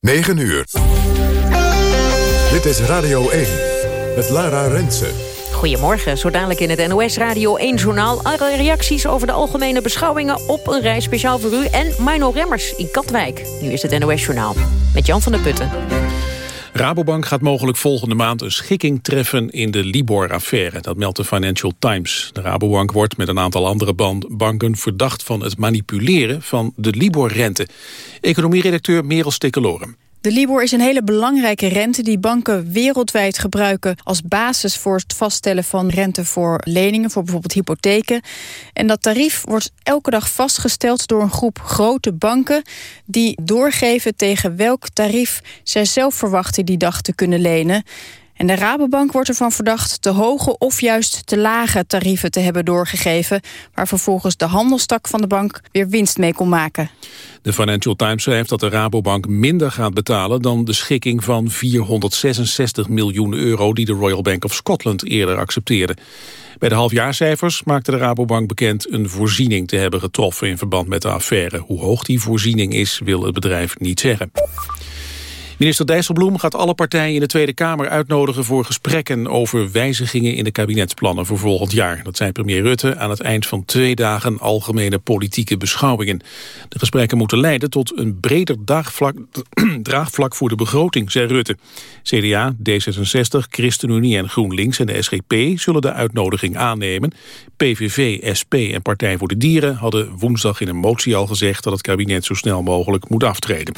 9 uur. Dit is Radio 1 met Lara Rensen. Goedemorgen, zo dadelijk in het NOS Radio 1-journaal... alle reacties over de algemene beschouwingen op een reis speciaal voor u... en Mino Remmers in Katwijk. Nu is het NOS-journaal met Jan van der Putten. Rabobank gaat mogelijk volgende maand een schikking treffen in de Libor-affaire. Dat meldt de Financial Times. De Rabobank wordt met een aantal andere banken verdacht van het manipuleren van de Libor-rente. Economieredacteur Merel Stikkelorum. De Libor is een hele belangrijke rente die banken wereldwijd gebruiken als basis voor het vaststellen van rente voor leningen, voor bijvoorbeeld hypotheken. En dat tarief wordt elke dag vastgesteld door een groep grote banken die doorgeven tegen welk tarief zij zelf verwachten die dag te kunnen lenen. En de Rabobank wordt ervan verdacht te hoge of juist te lage tarieven te hebben doorgegeven, waar vervolgens de handelstak van de bank weer winst mee kon maken. De Financial Times schrijft dat de Rabobank minder gaat betalen dan de schikking van 466 miljoen euro die de Royal Bank of Scotland eerder accepteerde. Bij de halfjaarcijfers maakte de Rabobank bekend een voorziening te hebben getroffen in verband met de affaire. Hoe hoog die voorziening is, wil het bedrijf niet zeggen. Minister Dijsselbloem gaat alle partijen in de Tweede Kamer uitnodigen voor gesprekken over wijzigingen in de kabinetsplannen voor volgend jaar. Dat zei premier Rutte aan het eind van twee dagen algemene politieke beschouwingen. De gesprekken moeten leiden tot een breder draagvlak, voor de begroting, zei Rutte. CDA, D66, ChristenUnie en GroenLinks en de SGP zullen de uitnodiging aannemen. PVV, SP en Partij voor de Dieren hadden woensdag in een motie al gezegd dat het kabinet zo snel mogelijk moet aftreden.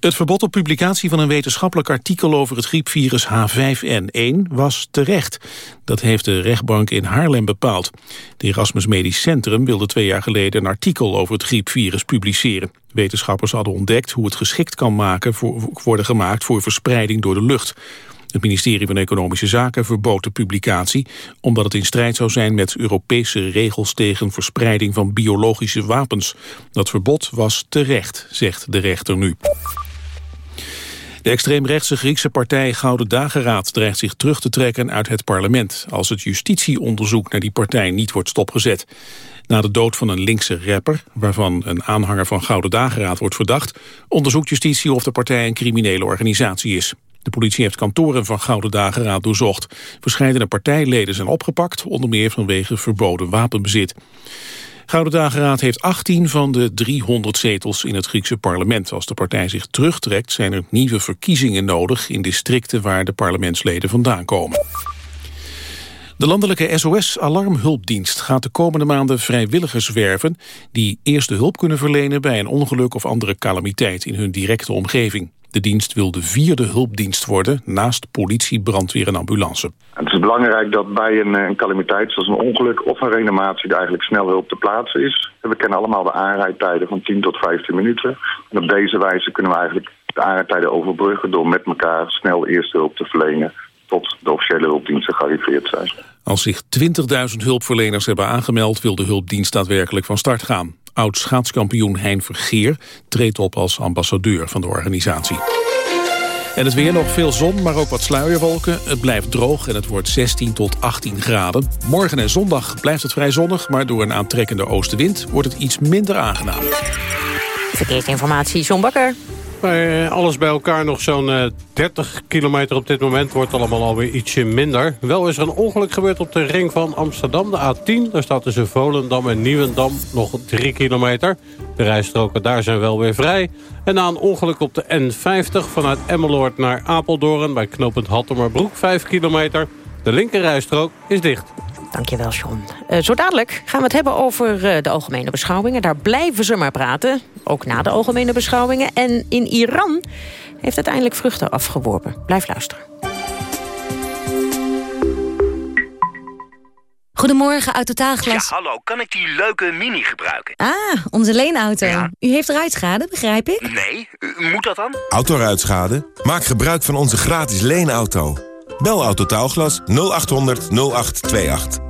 Het verbod op publicatie van een wetenschappelijk artikel over het griepvirus H5N1 was terecht. Dat heeft de rechtbank in Haarlem bepaald. De Erasmus Medisch Centrum wilde twee jaar geleden een artikel over het griepvirus publiceren. Wetenschappers hadden ontdekt hoe het geschikt kan maken voor, worden gemaakt voor verspreiding door de lucht. Het ministerie van Economische Zaken verbood de publicatie... omdat het in strijd zou zijn met Europese regels tegen verspreiding van biologische wapens. Dat verbod was terecht, zegt de rechter nu. De extreemrechtse Griekse partij Gouden Dageraad dreigt zich terug te trekken uit het parlement als het justitieonderzoek naar die partij niet wordt stopgezet. Na de dood van een linkse rapper, waarvan een aanhanger van Gouden Dageraad wordt verdacht, onderzoekt justitie of de partij een criminele organisatie is. De politie heeft kantoren van Gouden Dageraad doorzocht. Verscheidene partijleden zijn opgepakt, onder meer vanwege verboden wapenbezit. Gouden Dageraad heeft 18 van de 300 zetels in het Griekse parlement. Als de partij zich terugtrekt zijn er nieuwe verkiezingen nodig... in districten waar de parlementsleden vandaan komen. De landelijke SOS-alarmhulpdienst gaat de komende maanden vrijwilligers werven... die eerste hulp kunnen verlenen bij een ongeluk of andere calamiteit in hun directe omgeving. De dienst wil de vierde hulpdienst worden, naast politie, brandweer en ambulance. Het is belangrijk dat bij een, een calamiteit, zoals een ongeluk of een reanimatie, er eigenlijk snel hulp te plaatsen is. We kennen allemaal de aanrijdtijden van 10 tot 15 minuten. En op deze wijze kunnen we eigenlijk de aanrijdtijden overbruggen door met elkaar snel eerste hulp te verlenen tot de officiële hulpdiensten gearriveerd zijn. Als zich 20.000 hulpverleners hebben aangemeld... wil de hulpdienst daadwerkelijk van start gaan. Oud-schaatskampioen Hein Vergeer treedt op als ambassadeur van de organisatie. En het weer nog veel zon, maar ook wat sluierwolken. Het blijft droog en het wordt 16 tot 18 graden. Morgen en zondag blijft het vrij zonnig... maar door een aantrekkende oostenwind wordt het iets minder aangenaam. Verkeersinformatie, John Bakker. Eh, alles bij elkaar nog zo'n 30 eh, kilometer op dit moment. Wordt allemaal alweer ietsje minder. Wel is er een ongeluk gebeurd op de ring van Amsterdam, de A10. Daar staat tussen Volendam en Nieuwendam nog 3 kilometer. De rijstroken daar zijn wel weer vrij. En na een ongeluk op de N50 vanuit Emmeloord naar Apeldoorn... bij knooppunt Hattemerbroek 5 kilometer. De linkerrijstrook is dicht. Dankjewel, John. Uh, zo dadelijk gaan we het hebben over uh, de algemene beschouwingen. Daar blijven ze maar praten, ook na de algemene beschouwingen. En in Iran heeft uiteindelijk vruchten afgeworpen. Blijf luisteren. Goedemorgen, Autotaalglas. Ja, hallo. Kan ik die leuke Mini gebruiken? Ah, onze leenauto. Ja. U heeft ruitschade, begrijp ik? Nee, moet dat dan? Autoruitschade? Maak gebruik van onze gratis leenauto. Bel Autotaalglas 0800 0828.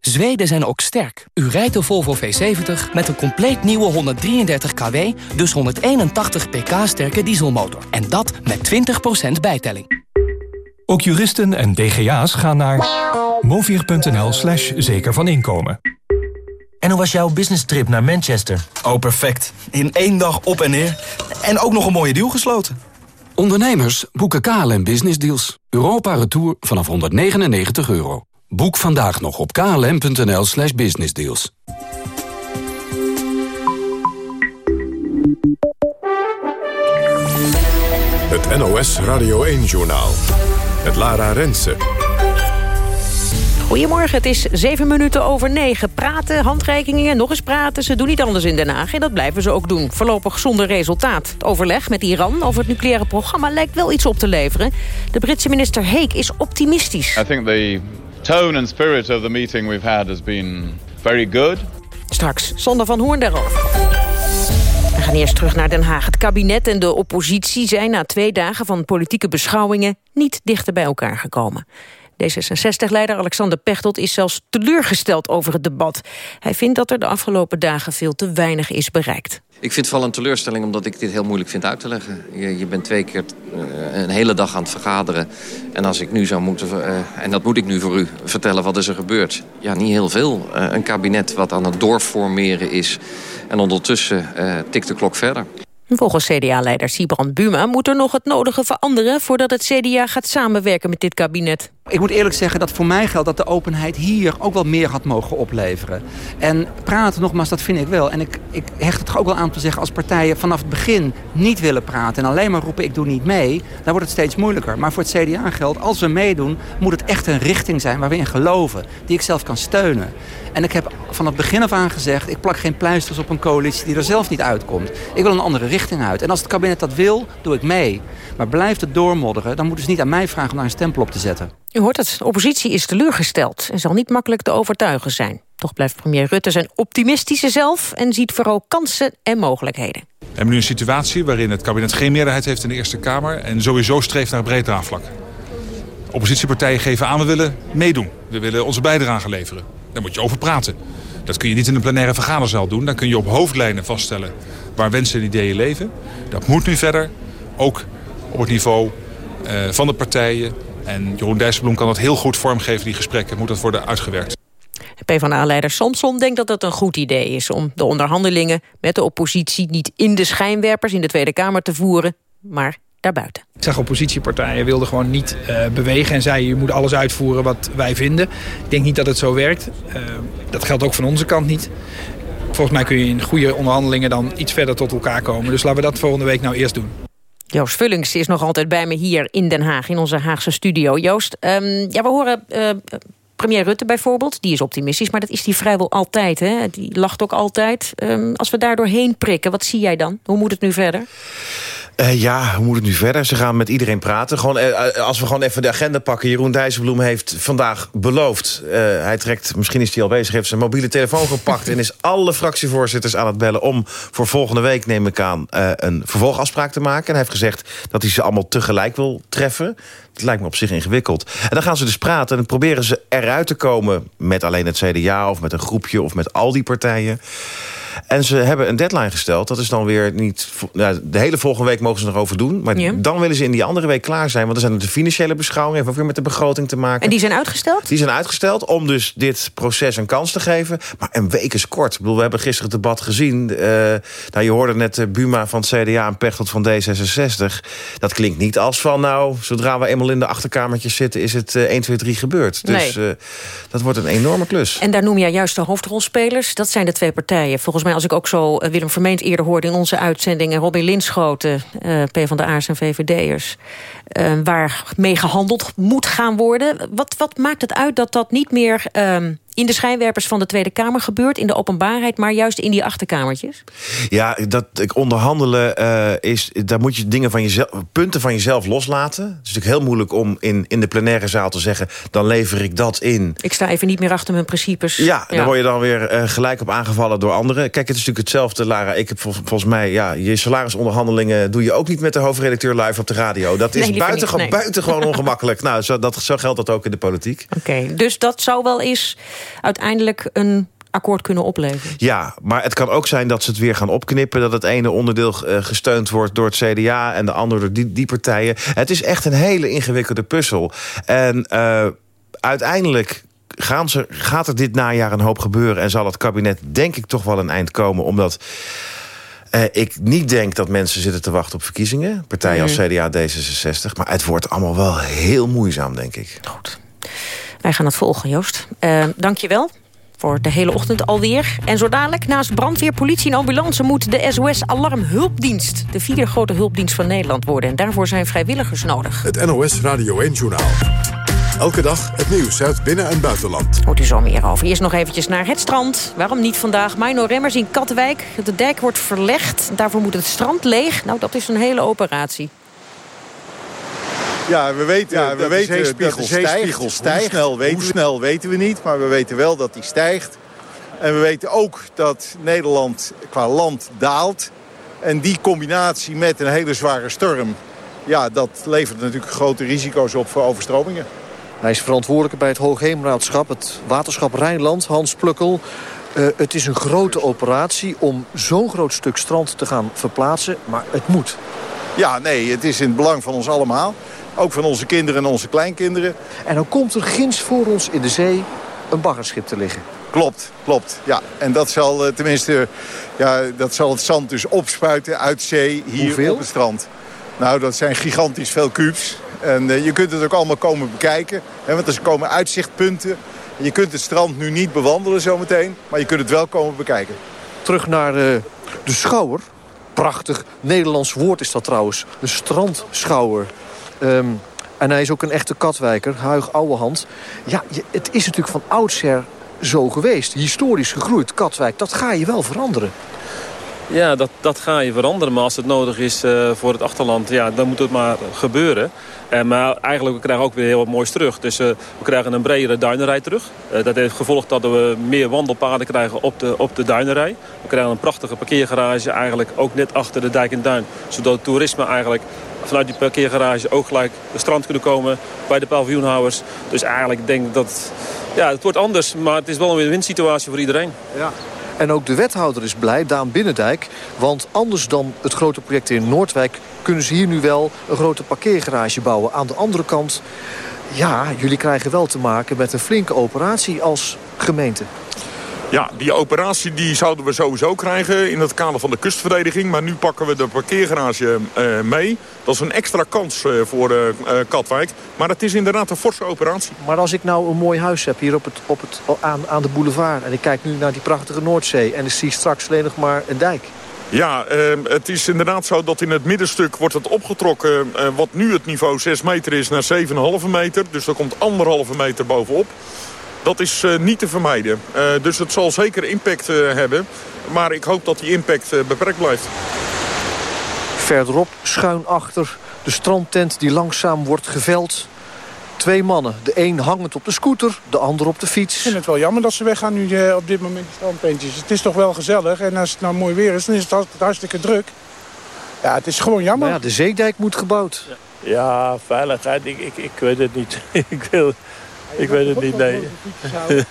Zweden zijn ook sterk. U rijdt de Volvo V70 met een compleet nieuwe 133 kW... dus 181 pk sterke dieselmotor. En dat met 20% bijtelling. Ook juristen en DGA's gaan naar movier.nl slash zeker van inkomen. En hoe was jouw business trip naar Manchester? Oh, perfect. In één dag op en neer. En ook nog een mooie deal gesloten. Ondernemers boeken KLM Business Deals. Europa Retour vanaf 199 euro. Boek vandaag nog op klm.nl slash businessdeals. Het NOS Radio 1-journaal. Het Lara Rensen. Goedemorgen, het is zeven minuten over negen. Praten, handreikingen, nog eens praten. Ze doen niet anders in Den Haag en dat blijven ze ook doen. Voorlopig zonder resultaat. Het overleg met Iran over het nucleaire programma lijkt wel iets op te leveren. De Britse minister Heek is optimistisch. I think the tone and spirit of the meeting we've had has been very good. Straks, Sander van Hoorn daarover. We gaan eerst terug naar Den Haag. Het kabinet en de oppositie zijn na twee dagen van politieke beschouwingen niet dichter bij elkaar gekomen. D66-leider Alexander Pechtold is zelfs teleurgesteld over het debat. Hij vindt dat er de afgelopen dagen veel te weinig is bereikt. Ik vind het vooral een teleurstelling omdat ik dit heel moeilijk vind uit te leggen. Je, je bent twee keer uh, een hele dag aan het vergaderen. En als ik nu zou moeten, uh, en dat moet ik nu voor u, vertellen wat is er gebeurd. Ja, niet heel veel. Uh, een kabinet wat aan het doorformeren is. En ondertussen tikt de klok verder. Volgens CDA-leider Sibrand Buma moet er nog het nodige veranderen... voordat het CDA gaat samenwerken met dit kabinet. Ik moet eerlijk zeggen dat voor mij geldt dat de openheid hier ook wel meer had mogen opleveren. En praten nogmaals, dat vind ik wel. En ik, ik hecht het ook wel aan te zeggen als partijen vanaf het begin niet willen praten... en alleen maar roepen ik doe niet mee, dan wordt het steeds moeilijker. Maar voor het CDA geldt, als we meedoen, moet het echt een richting zijn waar we in geloven. Die ik zelf kan steunen. En ik heb van het begin af aan gezegd, ik plak geen pleisters op een coalitie die er zelf niet uitkomt. Ik wil een andere richting uit. En als het kabinet dat wil, doe ik mee. Maar blijft het doormodderen, dan moeten ze niet aan mij vragen om daar een stempel op te zetten. U hoort het, de oppositie is teleurgesteld en zal niet makkelijk te overtuigen zijn. Toch blijft premier Rutte zijn optimistische zelf... en ziet vooral kansen en mogelijkheden. We hebben nu een situatie waarin het kabinet geen meerderheid heeft in de Eerste Kamer... en sowieso streeft naar breed draagvlak. Oppositiepartijen geven aan, we willen meedoen. We willen onze bijdrage leveren. Daar moet je over praten. Dat kun je niet in een plenaire vergaderzaal doen. Dan kun je op hoofdlijnen vaststellen waar wensen en ideeën leven. Dat moet nu verder, ook op het niveau uh, van de partijen. En Jeroen Dijsselbloem kan dat heel goed vormgeven, die gesprekken. Moet dat worden uitgewerkt. PvdA-leider Samson denkt dat het een goed idee is... om de onderhandelingen met de oppositie niet in de schijnwerpers... in de Tweede Kamer te voeren, maar daarbuiten. Ik zag oppositiepartijen wilden gewoon niet uh, bewegen en zeiden... je moet alles uitvoeren wat wij vinden. Ik denk niet dat het zo werkt. Uh, dat geldt ook van onze kant niet. Volgens mij kun je in goede onderhandelingen dan iets verder tot elkaar komen. Dus laten we dat volgende week nou eerst doen. Joost Vullings is nog altijd bij me hier in Den Haag, in onze Haagse studio. Joost, um, ja, we horen uh, premier Rutte bijvoorbeeld, die is optimistisch... maar dat is die vrijwel altijd, hè? die lacht ook altijd. Um, als we daar doorheen prikken, wat zie jij dan? Hoe moet het nu verder? Uh, ja, hoe moet het nu verder? Ze gaan met iedereen praten. Gewoon, uh, als we gewoon even de agenda pakken. Jeroen Dijsselbloem heeft vandaag beloofd... Hij trekt, misschien is hij al bezig... heeft zijn mobiele telefoon gepakt... en is alle fractievoorzitters aan het bellen... om voor volgende week, neem ik aan, een vervolgafspraak te maken. En hij heeft gezegd dat hij ze allemaal tegelijk wil treffen. Het lijkt me op zich ingewikkeld. En dan gaan ze dus praten en proberen ze eruit te komen... met alleen het CDA of met een groepje of met al die partijen... En ze hebben een deadline gesteld. Dat is dan weer niet... Nou, de hele volgende week mogen ze nog over doen. Maar Ja. dan willen ze in die andere week klaar zijn. Want dan zijn er de financiële beschouwingen. Heeft ook weer met de begroting te maken. En die zijn uitgesteld? Die zijn uitgesteld om dus dit proces een kans te geven. Maar een week is kort. Ik bedoel, we hebben gisteren het debat gezien. Eh, nou, je hoorde net eh, Buma van het CDA en Pechtold van D66. Dat klinkt niet als van, nou, zodra we eenmaal in de achterkamertjes zitten... is het eh 1, 2, 3 gebeurd. Dus Nee. eh, dat wordt een enorme klus. En daar noem jij juist de hoofdrolspelers. Dat zijn de twee partijen. Volgens mij, als ik ook zo eh, Willem Vermeend eerder hoorde... in onze uitzending, en Robin Linschoten, eh PvdA'ers en VVD'ers... eh, waar mee gehandeld moet gaan worden. Wat, wat maakt het uit dat dat niet meer ehm, in de schijnwerpers van de Tweede Kamer gebeurt... in de openbaarheid, maar juist in die achterkamertjes? Ja, dat ik onderhandelen eh, is, daar moet je dingen van jezelf, punten van jezelf loslaten. Het is natuurlijk heel moeilijk om in, in de plenaire zaal te zeggen, dan lever ik dat in. Ik sta even niet meer achter mijn principes. Ja, daar word je dan weer eh, gelijk op aangevallen door anderen. Kijk, het is natuurlijk hetzelfde, Lara. Ik heb vol- volgens mij, ja, je salarisonderhandelingen doe je ook niet met de hoofdredacteur live op de radio. Dat is buitengewoon, nee. buitengewoon ongemakkelijk. Nou, zo, dat, zo geldt dat ook in de politiek. Oké, dus dat zou wel eens uiteindelijk een akkoord kunnen opleveren. Ja, maar het kan ook zijn dat ze het weer gaan opknippen. Dat het ene onderdeel eh, gesteund wordt door het CDA... en de andere door die, die partijen. Het is echt een hele ingewikkelde puzzel. En eh, uiteindelijk gaan ze, gaat er dit najaar een hoop gebeuren... en zal het kabinet denk ik toch wel een eind komen... omdat eh, ik niet denk dat mensen zitten te wachten op verkiezingen. Partijen als Mhm. CDA, D66. Maar het wordt allemaal wel heel moeizaam, denk ik. Wij gaan het volgen, Joost. Eh, Dank je wel voor de hele ochtend alweer. En zo dadelijk, naast brandweer, politie en ambulance... moet de SOS Alarmhulpdienst de vierde grote hulpdienst van Nederland worden. En daarvoor zijn vrijwilligers nodig. Het NOS Radio 1-journaal. Elke dag het nieuws uit binnen- en buitenland. Hoort u zo meer over. Eerst nog eventjes naar het strand. Waarom niet vandaag? Mino Remmers in Katwijk. De dijk wordt verlegd. Daarvoor moet het strand leeg. Nou, dat is een hele operatie. Ja, we weten, Ja, dat we de weten zeespiegel dat de zeespiegel stijgt. stijgt. Hoe snel, weten, Hoe we, snel weten we niet, maar we weten wel dat die stijgt. En we weten ook dat Nederland qua land daalt. En die combinatie met een hele zware storm... ja, dat levert natuurlijk grote risico's op voor overstromingen. Hij is verantwoordelijk bij het Hoogheemraadschap, het waterschap Rijnland, Hans Plukkel. Eh, het is een grote operatie om zo'n groot stuk strand te gaan verplaatsen, maar het moet. Ja, nee, het is in het belang van ons allemaal. Ook van onze kinderen en onze kleinkinderen. En dan komt er ginds voor ons in de zee een baggerschip te liggen. Klopt, klopt. Ja, en dat zal eh, tenminste, ja, dat zal het zand dus opspuiten uit zee hier Hoeveel? op het strand. Nou, dat zijn gigantisch veel kubus. En eh, je kunt het ook allemaal komen bekijken. Hè, want er komen uitzichtpunten. Je kunt het strand nu niet bewandelen zometeen. Maar je kunt het wel komen bekijken. Terug naar eh, de schouwer. Prachtig Nederlands woord is dat trouwens. De strandschouwer. Ehm, en hij is ook een echte katwijker, Huig Ouwehand. Ja, het is natuurlijk van oudsher zo geweest. Historisch gegroeid. Katwijk, dat ga je wel veranderen. Ja, dat, dat ga je veranderen. Maar als het nodig is eh, voor het achterland, ja, dan moet het maar gebeuren. En maar eigenlijk, we krijgen ook weer heel wat moois terug. Dus eh, we krijgen een bredere duinerij terug. Eh, dat heeft gevolgd dat we meer wandelpaden krijgen op de, op de duinerij. We krijgen een prachtige parkeergarage eigenlijk ook net achter de dijk en duin. Zodat toerisme eigenlijk vanuit die parkeergarage ook gelijk het strand kunnen komen bij de paviljoenhouders. Dus eigenlijk denk ik dat ja, het wordt anders, maar het is wel een win-win situatie voor iedereen. Ja. En ook de wethouder is blij, Daan Binnendijk. Want anders dan het grote project in Noordwijk... kunnen ze hier nu wel een grote parkeergarage bouwen. Aan de andere kant, ja, jullie krijgen wel te maken met een flinke operatie als gemeente. Ja, die operatie die zouden we sowieso krijgen in het kader van de kustverdediging. Maar nu pakken we de parkeergarage eh, mee. Dat is een extra kans eh, voor eh, Katwijk. Maar het is inderdaad een forse operatie. Maar als ik nou een mooi huis heb hier op het, op het, aan, aan de boulevard... en ik kijk nu naar die prachtige Noordzee... en ik zie straks alleen nog maar een dijk... Ja, eh, het is inderdaad zo dat in het middenstuk wordt het opgetrokken... eh, wat nu het niveau 6 meter is naar 7,5 meter. Dus er komt anderhalve meter bovenop. Dat is eh, niet te vermijden. Eh, dus het zal zeker impact eh, hebben. Maar ik hoop dat die impact eh, beperkt blijft. Verderop, schuin achter, de strandtent die langzaam wordt geveld. Twee mannen, de een hangend op de scooter, de ander op de fiets. Ik vind het wel jammer dat ze weggaan nu eh, op dit moment, die strandpentjes. Het is toch wel gezellig en als het nou mooi weer is, dan is het hartstikke, hartstikke druk. Ja, het is gewoon jammer. Maar ja, de zeedijk moet gebouwd. Ja, veiligheid, ik, ik, ik weet het niet. ik wil, Ik weet het niet, nee.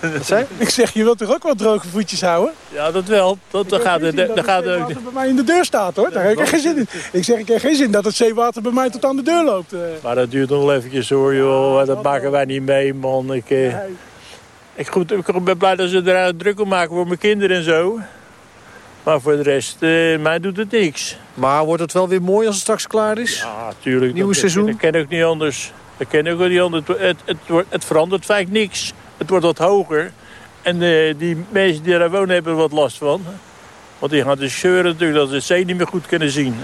Wat zei? Ik zeg, je wilt toch ook wel droge voetjes houden? Ja, dat wel. Dat, dat gaat, dat, dat gaat ook bij mij in de deur staat, hoor. Daar heb ik geen zin in. Ik zeg, ik heb geen zin dat het zeewater bij mij tot aan de deur loopt. Maar dat duurt nog wel eventjes, hoor, joh. Dat maken wij niet mee, man. Ik, eh, ik, goed, ik ben blij dat ze er druk om maken voor mijn kinderen en zo. Maar voor de rest, eh, mij doet het niks. Maar wordt het wel weer mooi als het straks klaar is? Ja, natuurlijk. Nieuwe dat, seizoen? Dat ken ik niet anders. Dat ken ik ook niet anders. Het, het, het, verandert vaak niks. Het wordt wat hoger. En eh, die mensen die daar wonen hebben er wat last van. Want die gaan dus zeuren natuurlijk dat ze het zee niet meer goed kunnen zien.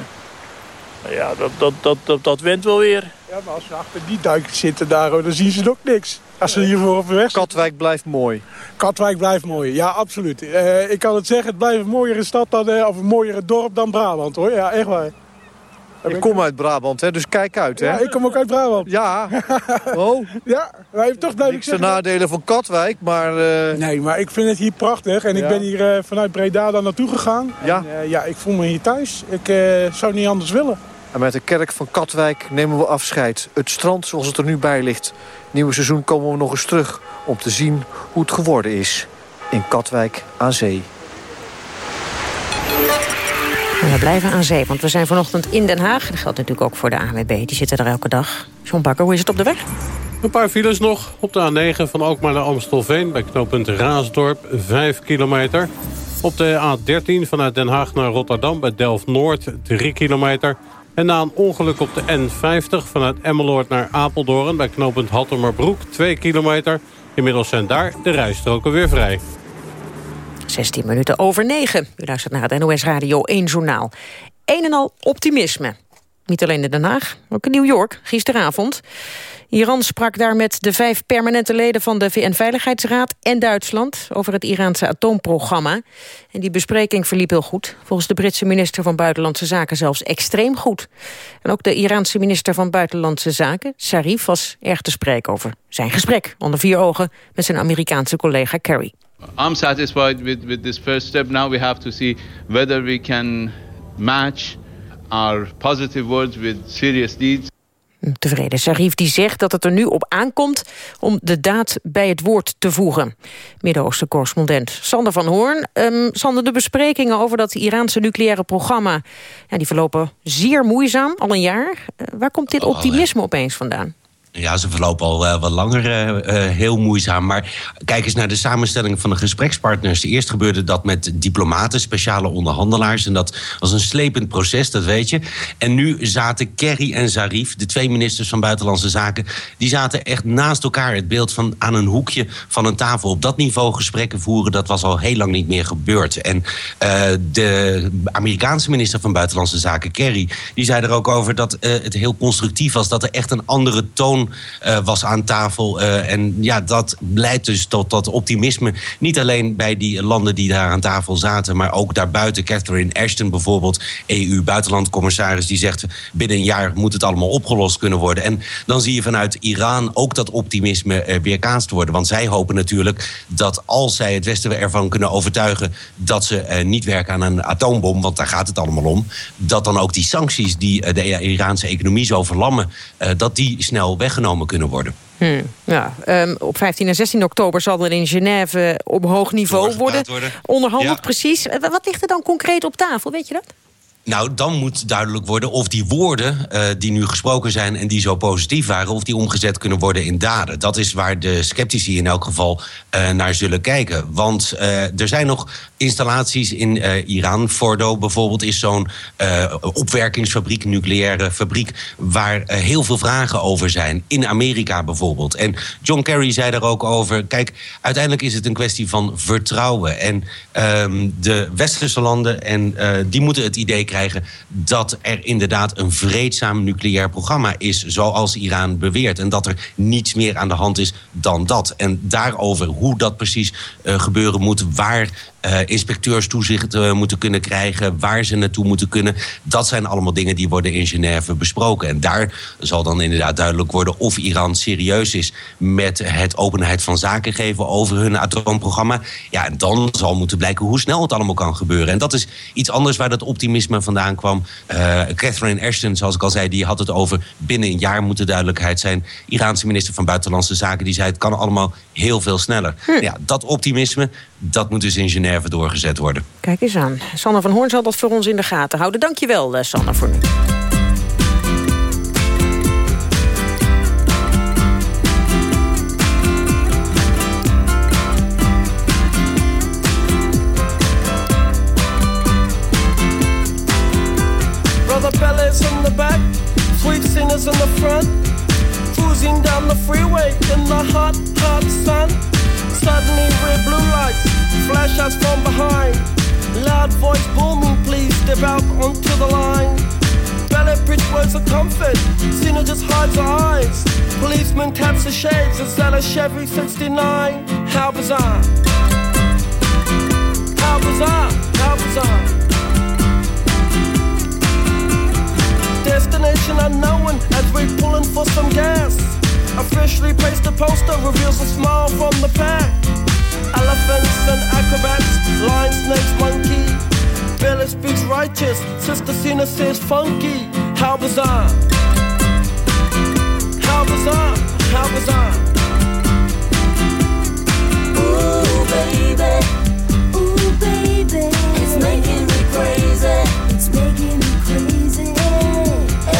Nou ja, dat, dat, dat, dat, dat went wel weer. Ja, maar als ze achter die duik zitten daar, dan zien ze ook niks. Als ze hiervoor op de weg. Katwijk blijft mooi. Katwijk blijft mooi, ja, absoluut. Eh, ik kan het zeggen, het blijft een mooiere stad dan, eh, of een mooiere dorp dan Brabant, hoor. Ja, echt waar. Ik kom uit Brabant, hè, dus kijk uit. Hè? Ja, ik kom ook uit Brabant. Ja. Oh. Ja, maar toch blijf ik Niks de nadelen van Katwijk, maar... eh, Nee, maar ik vind het hier prachtig. En ik ben hier eh, vanuit Breda daar naartoe gegaan. Ja. En, eh, ja, ik voel me hier thuis. Ik zou niet anders willen. En met de kerk van Katwijk nemen we afscheid. Het strand zoals het er nu bij ligt. Nieuwe seizoen komen we nog eens terug om te zien hoe het geworden is. In Katwijk aan zee. We blijven aan zee, want we zijn vanochtend in Den Haag. Dat geldt natuurlijk ook voor de ANWB, die zitten er elke dag. John Bakker, hoe is het op de weg? Een paar files nog. Op de A9 van Alkmaar naar Amstelveen... bij knooppunt Raasdorp, 5 kilometer. Op de A13 vanuit Den Haag naar Rotterdam... bij Delft-Noord, 3 kilometer. En na een ongeluk op de N50 vanuit Emmeloord naar Apeldoorn... bij knooppunt Hattemerbroek, 2 kilometer. Inmiddels zijn daar de rijstroken weer vrij. 16 minuten over 9. U luistert naar het NOS Radio 1 Journaal. Een en al optimisme. Niet alleen in Den Haag, ook in New York, gisteravond. Iran sprak daar met de vijf permanente leden van de VN-veiligheidsraad en Duitsland over het Iraanse atoomprogramma. En die bespreking verliep heel goed. Volgens de Britse minister van Buitenlandse Zaken zelfs extreem goed. En ook de Iraanse minister van Buitenlandse Zaken, Zarif, was erg te spreken over zijn gesprek onder vier ogen met zijn Amerikaanse collega Kerry. I'm satisfied with, with this first step. Now we have to see whether we can match our positive words with serious deeds. Tevreden Sarif die zegt dat het er nu op aankomt om de daad bij het woord te voegen. Midden-Oosten correspondent Sander van Hoorn. Ehm, Sander, de besprekingen over dat Iraanse nucleaire programma... Ja, die verlopen zeer moeizaam, al een jaar. Eh, waar komt dit optimisme opeens vandaan? Ja, ze verlopen al eh, wat langer eh, eh, heel moeizaam. Maar kijk eens naar de samenstelling van de gesprekspartners. Eerst gebeurde dat met diplomaten, speciale onderhandelaars. En dat was een slepend proces, dat weet je. En nu zaten Kerry en Zarif, de twee ministers van Buitenlandse Zaken... die zaten echt naast elkaar. Het beeld van aan een hoekje van een tafel. Op dat niveau gesprekken voeren, dat was al heel lang niet meer gebeurd. En de Amerikaanse minister van Buitenlandse Zaken, Kerry... die zei er ook over dat het heel constructief was... dat er echt een andere toon eh, was aan tafel. Eh, en ja, dat leidt dus tot dat optimisme. Niet alleen bij die landen die daar aan tafel zaten... maar ook daarbuiten. Catherine Ashton bijvoorbeeld, EU-buitenlandcommissaris... die zegt binnen een jaar moet het allemaal opgelost kunnen worden. En dan zie je vanuit Iran ook dat optimisme eh, weerkaatst worden. Want zij hopen natuurlijk dat als zij het Westen ervan kunnen overtuigen... dat ze niet werken aan een atoombom, want daar gaat het allemaal om... dat dan ook die sancties die de Iraanse economie zo verlammen... dat die snel weggenomen kunnen worden. Hmm, ja, ehm, op 15 en 16 oktober zal er in Genève op hoog niveau worden, worden. onderhandeld. Ja. Precies. Eh, Wat ligt er dan concreet op tafel, weet je dat? Nou, dan moet duidelijk worden of die woorden eh, die nu gesproken zijn en die zo positief waren, of die omgezet kunnen worden in daden. Dat is waar de sceptici in elk geval eh, naar zullen kijken. Want eh, er zijn nog installaties in Iran. Fordo bijvoorbeeld is zo'n opwerkingsfabriek, nucleaire fabriek, waar heel veel vragen over zijn. In Amerika bijvoorbeeld. En John Kerry zei daar ook over. Kijk, uiteindelijk is het een kwestie van vertrouwen. En ehm, de westerse landen en die moeten het idee krijgen dat er inderdaad een vreedzaam nucleair programma is, zoals Iran beweert. En dat er niets meer aan de hand is dan dat. En daarover hoe dat precies eh, gebeuren moet, waar uh, inspecteurstoezicht uh, moeten kunnen krijgen, waar ze naartoe moeten kunnen. Dat zijn allemaal dingen die worden in Genève besproken. En daar zal dan inderdaad duidelijk worden of Iran serieus is met het openheid van zaken geven over hun atoomprogramma. Ja, en dan zal moeten blijken hoe snel het allemaal kan gebeuren. En dat is iets anders waar dat optimisme vandaan kwam. Uh, Catherine Ashton, zoals ik al zei, die had het over binnen een jaar moet de duidelijkheid zijn. Iraanse minister van Buitenlandse Zaken die zei het kan allemaal heel veel sneller. Hm. Ja, dat optimisme, dat moet dus in Genève doorgezet worden. Kijk eens aan. Sanne van Hoorn zal dat voor ons in de gaten houden. Dankjewel, Sanne, voor nu. In the back, sweet singers in the front, cruising down the freeway in the hot, hot flash us from behind. Loud voice booming, please step out onto the line. Ballet bridge words of comfort, Cena just hides her eyes. Policeman taps the shades, is that a Chevy 69? How bizarre! How bizarre! How bizarre! destination unknown as we're pulling for some gas. Officially placed a poster reveals a smile from the pack. Elephants and acrobats, lion, snakes, monkey. Billy speaks righteous, Sister Cena says funky. How bizarre! How bizarre! How bizarre! Ooh, baby. Ooh, baby. It's making me crazy. It's making me crazy.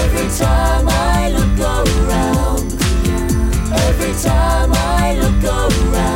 Every time I look around, every time I look around,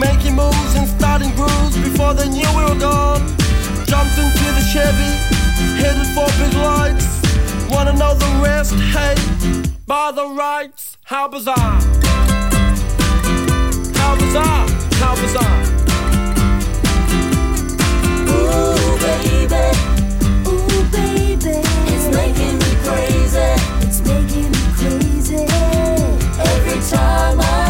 Making moves and starting grooves before they knew we were gone. Jumped into the Chevy, headed for big lights. Wanna know the rest? Hey, by the rights, how bizarre. How bizarre, how bizarre. Ooh, baby. Ooh, baby. It's making me crazy. It's making me crazy. Every time I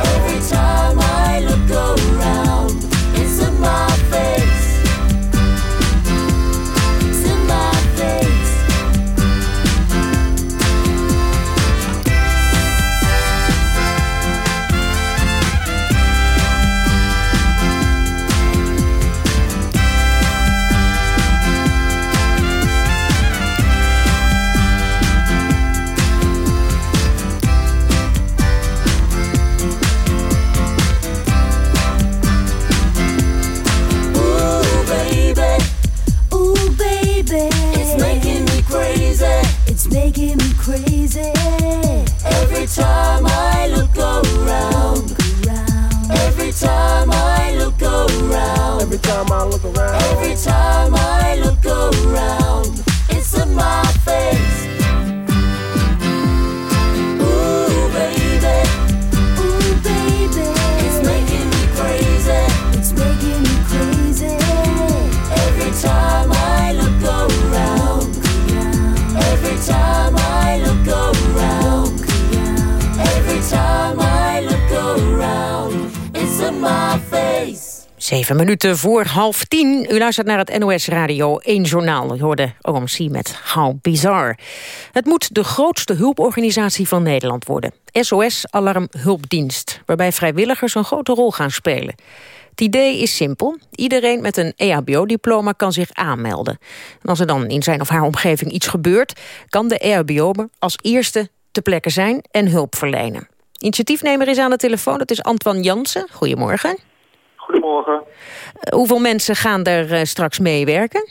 Minuten voor half tien. U luistert naar het NOS Radio 1 Journaal. U hoorde OMC met How Bizarre. Het moet de grootste hulporganisatie van Nederland worden. SOS Alarm Hulpdienst. Waarbij vrijwilligers een grote rol gaan spelen. Het idee is simpel. Iedereen met een EHBO-diploma kan zich aanmelden. En als er dan in zijn of haar omgeving iets gebeurt... kan de EHBO'er als eerste te plekke zijn en hulp verlenen. Initiatiefnemer is aan de telefoon, dat is Antoine Jansen. Goedemorgen. Goedemorgen. Uh, hoeveel mensen gaan er uh, straks meewerken?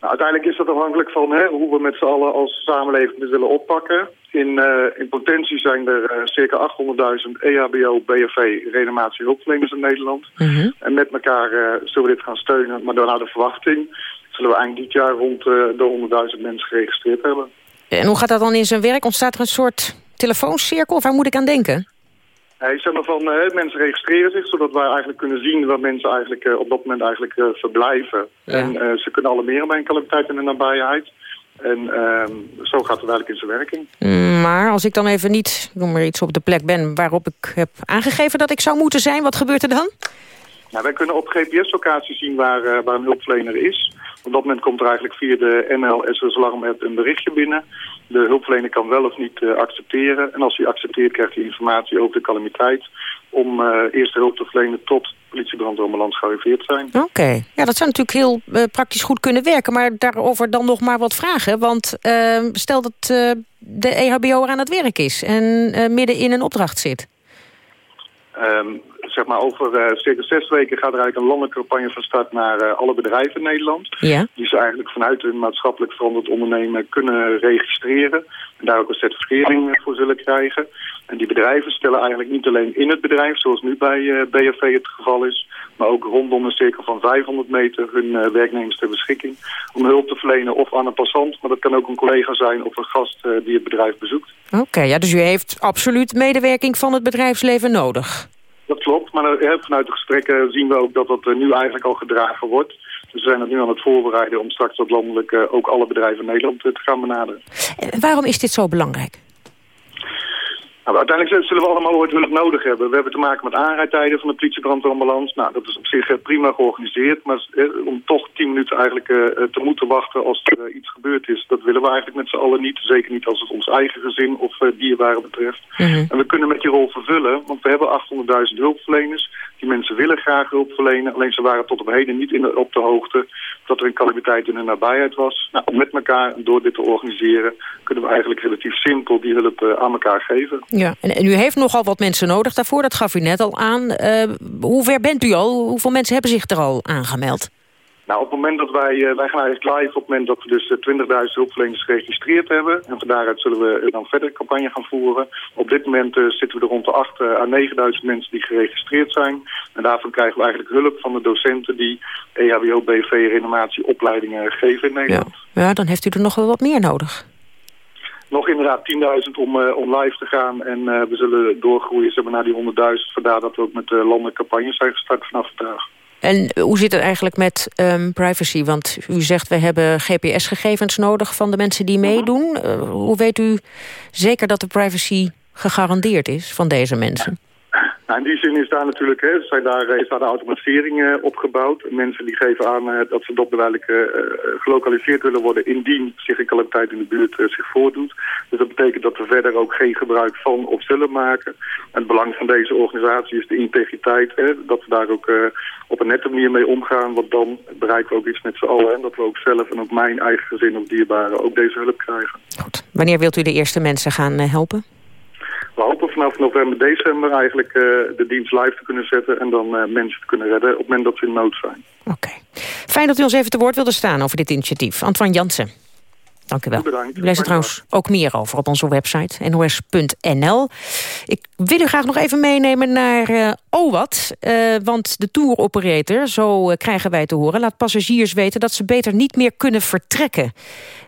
Nou, uiteindelijk is dat afhankelijk van hè, hoe we met z'n allen als samenleving dit willen oppakken. In, eh, in potentie zijn er eh, circa 800.000 E EHBO, BFV, reanimatie hulpverleners in Nederland. En met elkaar eh, zullen we dit gaan steunen. Maar naar de verwachting zullen we eind dit jaar rond eh, de 100.000 mensen geregistreerd hebben. En hoe gaat dat dan in zijn werk? Ontstaat er een soort telefooncirkel? Of waar moet ik aan denken? Hey, zeg maar van, eh, mensen registreren zich, zodat wij eigenlijk kunnen zien waar mensen eigenlijk, eh, op dat moment eigenlijk eh, verblijven. En ze kunnen alarmeren bij een calamiteit in de nabijheid. En ehm, zo gaat het eigenlijk in zijn werking. Mm, Maar als ik dan even niet, noem maar iets, op de plek ben... waarop ik heb aangegeven dat ik zou moeten zijn, wat gebeurt er dan? Nou, wij kunnen op GPS-locatie zien waar, waar een hulpverlener is. Op dat moment komt er eigenlijk via de NL SOS Alarm app een berichtje binnen. De hulpverlener kan wel of niet eh, accepteren. En als hij accepteert krijgt hij informatie over de calamiteit... om eh, eerste hulp te verlenen tot politiebrand ambulance gearriveerd zijn. Oké, ja, dat zou natuurlijk heel eh, praktisch goed kunnen werken. Maar daarover dan nog maar wat vragen. Want eh, stel dat de EHBO er aan het werk is... en midden in een opdracht zit. Ehm, zeg maar over eh, circa zes weken gaat er eigenlijk een landelijke campagne van start naar eh, alle bedrijven in Nederland. Ja. Die ze eigenlijk vanuit hun maatschappelijk verantwoord ondernemen kunnen registreren. En daar ook een certificering eh, voor zullen krijgen. En die bedrijven stellen eigenlijk niet alleen in het bedrijf, zoals nu bij BFV het geval is. Maar ook rondom een cirkel van 500 meter hun werknemers ter beschikking. Om hulp te verlenen of aan een passant. Maar dat kan ook een collega zijn of een gast die het bedrijf bezoekt. Oké, ja, dus u heeft absoluut medewerking van het bedrijfsleven nodig. Dat klopt, maar eh, vanuit de gesprekken zien we ook dat dat eh, nu eigenlijk al gedragen wordt. Dus we zijn het nu aan het voorbereiden om straks dat landelijk eh, ook alle bedrijven in Nederland te gaan benaderen. En waarom is dit zo belangrijk? Nou, uiteindelijk zullen we allemaal ooit hulp nodig hebben. We hebben te maken met aanrijdtijden van de politie. Nou, dat is op zich eh, prima georganiseerd. Maar eh, om toch tien minuten eigenlijk eh, te moeten wachten als er iets gebeurd is... dat willen we eigenlijk met z'n allen niet. Zeker niet als het ons eigen gezin of eh, dierbaren betreft. En we kunnen met die rol vervullen, want we hebben 800.000 hulpverleners. Graag hulp verlenen. Alleen ze waren tot op heden niet in de, op de hoogte dat er een calamiteit in hun nabijheid was. Nou, met elkaar, door dit te organiseren, kunnen we eigenlijk relatief simpel die hulp eh, aan elkaar geven. Ja, en, en u heeft nogal wat mensen nodig daarvoor, dat gaf u net al aan. Eh, hoe ver bent u al? Hoeveel mensen hebben zich er al aangemeld? Nou, op het moment dat wij, eh, wij gaan eigenlijk live, op het moment dat we dus eh, 20.000 hulpverleners geregistreerd hebben. En van daaruit zullen we eh, dan verder campagne gaan voeren. Op dit moment eh, zitten we er rond de 8 à 9.000 mensen die geregistreerd zijn. En daarvan krijgen we eigenlijk hulp van de docenten die EHBO, BV, reanimatieopleidingen geven in Nederland. Ja, dan heeft u er nog wel wat meer nodig. Nog inderdaad 10.000 om, eh, om live te gaan. En eh, we zullen doorgroeien zeg maar, naar die 100.000. Vandaar dat we ook met uh, landelijke campagnes zijn gestart vanaf vandaag. En hoe zit het eigenlijk met ehm, privacy? Want u zegt, we hebben GPS-gegevens nodig van de mensen die meedoen. Uh, hoe weet u zeker dat de privacy gegarandeerd is van deze mensen? Nou, in die zin is daar natuurlijk hè, zijn daar, is daar de automatisering uh, opgebouwd. Mensen die geven aan uh, dat ze dopbewijlijk uh, gelokaliseerd willen worden indien zich een calamiteit in de buurt zich voordoet. Dus dat betekent dat we verder ook geen gebruik van of zullen maken. En het belang van deze organisatie is de integriteit. Hè, dat we daar ook op een nette manier mee omgaan. Want dan bereiken we ook iets met z'n allen. En dat we ook zelf en ook mijn eigen gezin of dierbaren ook deze hulp krijgen. Goed. Wanneer wilt u de eerste mensen gaan helpen? We hopen vanaf november, december eigenlijk uh, de dienst live te kunnen zetten... en dan uh, mensen te kunnen redden op het moment dat ze in nood zijn. Oké. Fijn dat u ons even te woord wilde staan over dit initiatief. Antoine Jansen. Dank u wel. Bedankt. U leest er trouwens ook meer over op onze website nos.nl. Ik wil u graag nog even meenemen naar uh, OWAT. Uh, want de tour-operator, zo uh, krijgen wij te horen... laat passagiers weten dat ze beter niet meer kunnen vertrekken.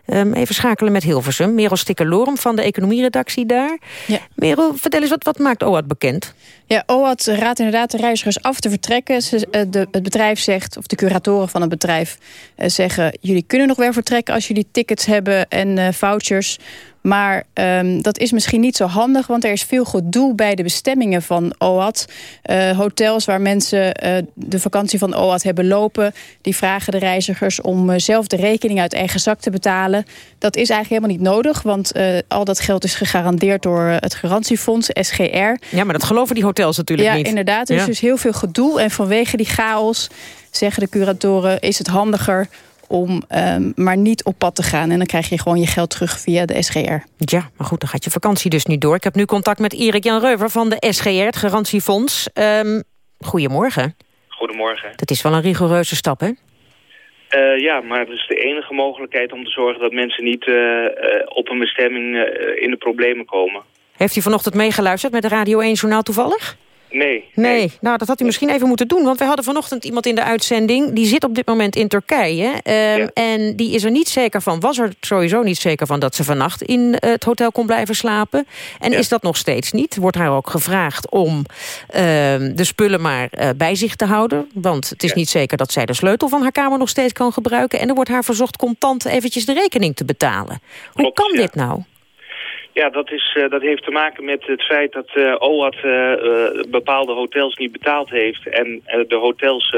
Um, even schakelen met Hilversum. Merel Stikkerlorum van de economieredactie daar. Ja. Merel, vertel eens, wat, wat maakt OWAT bekend? Ja, OWAT raadt inderdaad de reizigers af te vertrekken. Ze, de, het bedrijf zegt, of de curatoren van het bedrijf zeggen... jullie kunnen nog wel vertrekken als jullie tickets hebben en vouchers... Maar um, dat is misschien niet zo handig, want er is veel gedoe bij de bestemmingen van OAT. Uh, hotels waar mensen uh, de vakantie van OAT hebben lopen... die vragen de reizigers om uh, zelf de rekening uit eigen zak te betalen. Dat is eigenlijk helemaal niet nodig, want al dat geld is gegarandeerd door het garantiefonds, SGR. Ja, maar dat geloven die hotels natuurlijk ja, niet. Ja, inderdaad. Er is dus heel veel gedoe en vanwege die chaos, zeggen de curatoren... is het handiger om um, maar niet op pad te gaan. En dan krijg je gewoon je geld terug via de SGR. Ja, maar goed, dan gaat je vakantie dus niet door. Ik heb nu contact met Erik Jan Reuver van de SGR, het garantiefonds. Um, goedemorgen. Goedemorgen. Dat is wel een rigoureuze stap, hè? Eh, ja, maar het is de enige mogelijkheid om te zorgen dat mensen niet eh, eh, op een bestemming eh, in de problemen komen. Heeft u vanochtend meegeluisterd met de Radio 1 Journaal toevallig? Nee. Nee, nou dat had u misschien even moeten doen. Want wij hadden vanochtend iemand in de uitzending... die zit op dit moment in Turkije. ehm, En die is er niet zeker van, was er sowieso niet zeker van... dat ze vannacht in eh, het hotel kon blijven slapen. En is dat nog steeds niet. Wordt haar ook gevraagd om ehm, de spullen maar eh, bij zich te houden. Want het is niet zeker dat zij de sleutel van haar kamer nog steeds kan gebruiken. En er wordt haar verzocht contant eventjes de rekening te betalen. Hoe kan dit nou? Ja, dat, is, eh, dat heeft te maken met het feit dat eh OAT eh, bepaalde hotels niet betaald heeft... en de hotels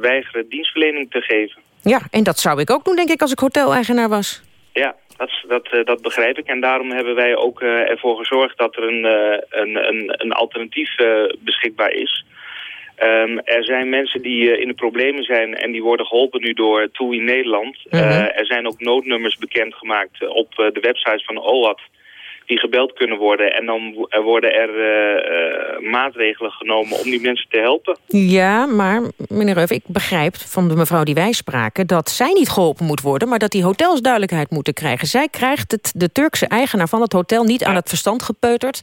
weigeren dienstverlening te geven. Ja, en dat zou ik ook doen, denk ik, als ik hoteleigenaar was. Ja, dat, dat, dat begrijp ik. En daarom hebben wij ook ervoor gezorgd dat er een, een, een, een alternatief beschikbaar is. Ehm, er zijn mensen die in de problemen zijn en die worden geholpen nu door TUI Nederland. Eh, er zijn ook noodnummers bekendgemaakt op de website van OAT die gebeld kunnen worden. En dan wo- er worden er eh, eh, maatregelen genomen om die mensen te helpen. Ja, maar meneer Reuf, ik begrijp van de mevrouw die wij spraken... dat zij niet geholpen moet worden, maar dat die hotels duidelijkheid moeten krijgen. Zij krijgt het, de Turkse eigenaar van het hotel niet aan het verstand gepeuterd...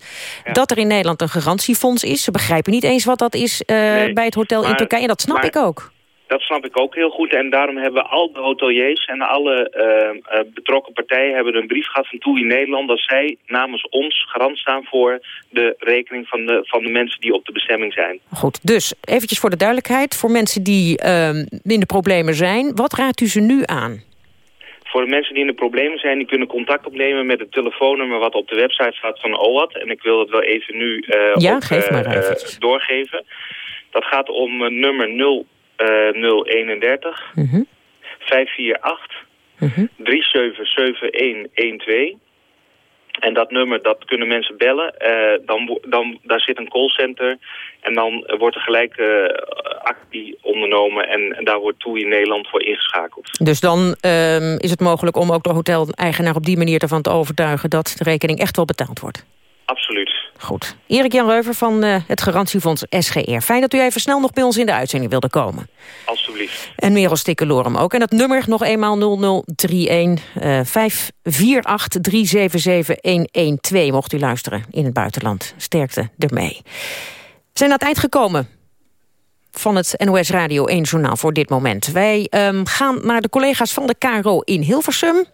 dat er in Nederland een garantiefonds is. Ze begrijpen niet eens wat dat is eh, Nee, bij het hotel in Turkije. En dat snap maar- ik ook. Dat snap ik ook heel goed. En daarom hebben al de hoteliers en alle eh, eh, betrokken partijen hebben een brief gehad van TUI Nederland dat zij namens ons garant staan voor de rekening van de, van de mensen die op de bestemming zijn. Goed, dus eventjes voor de duidelijkheid... voor mensen die ehm, in de problemen zijn, wat raadt u ze nu aan? Voor de mensen die in de problemen zijn, die kunnen contact opnemen met het telefoonnummer wat op de website staat van OAT. En ik wil het wel even nu eh, Ja, geef maar eh, even. doorgeven. Dat gaat om nummer 0, eh, 031 Mhm. 548 377112. En dat nummer, dat kunnen mensen bellen. Eh, dan, dan, daar zit een callcenter. En dan wordt er gelijk eh, actie ondernomen. En, en daar wordt TUI in Nederland voor ingeschakeld. Dus dan ehm, is het mogelijk om ook de hoteleigenaar op die manier ervan te overtuigen... dat de rekening echt wel betaald wordt. Absoluut. Goed. Erik Jan Reuver van eh, het garantiefonds SGR. Fijn dat u even snel nog bij ons in de uitzending wilde komen. Alsjeblieft. En Merel Stikkelorum ook. En dat nummer nog eenmaal 0031 eh 548 377 112 mocht u luisteren in het buitenland. Sterkte ermee. We zijn aan het eind gekomen van het NOS Radio 1 Journaal voor dit moment. Wij ehm, gaan naar de collega's van de KRO in Hilversum.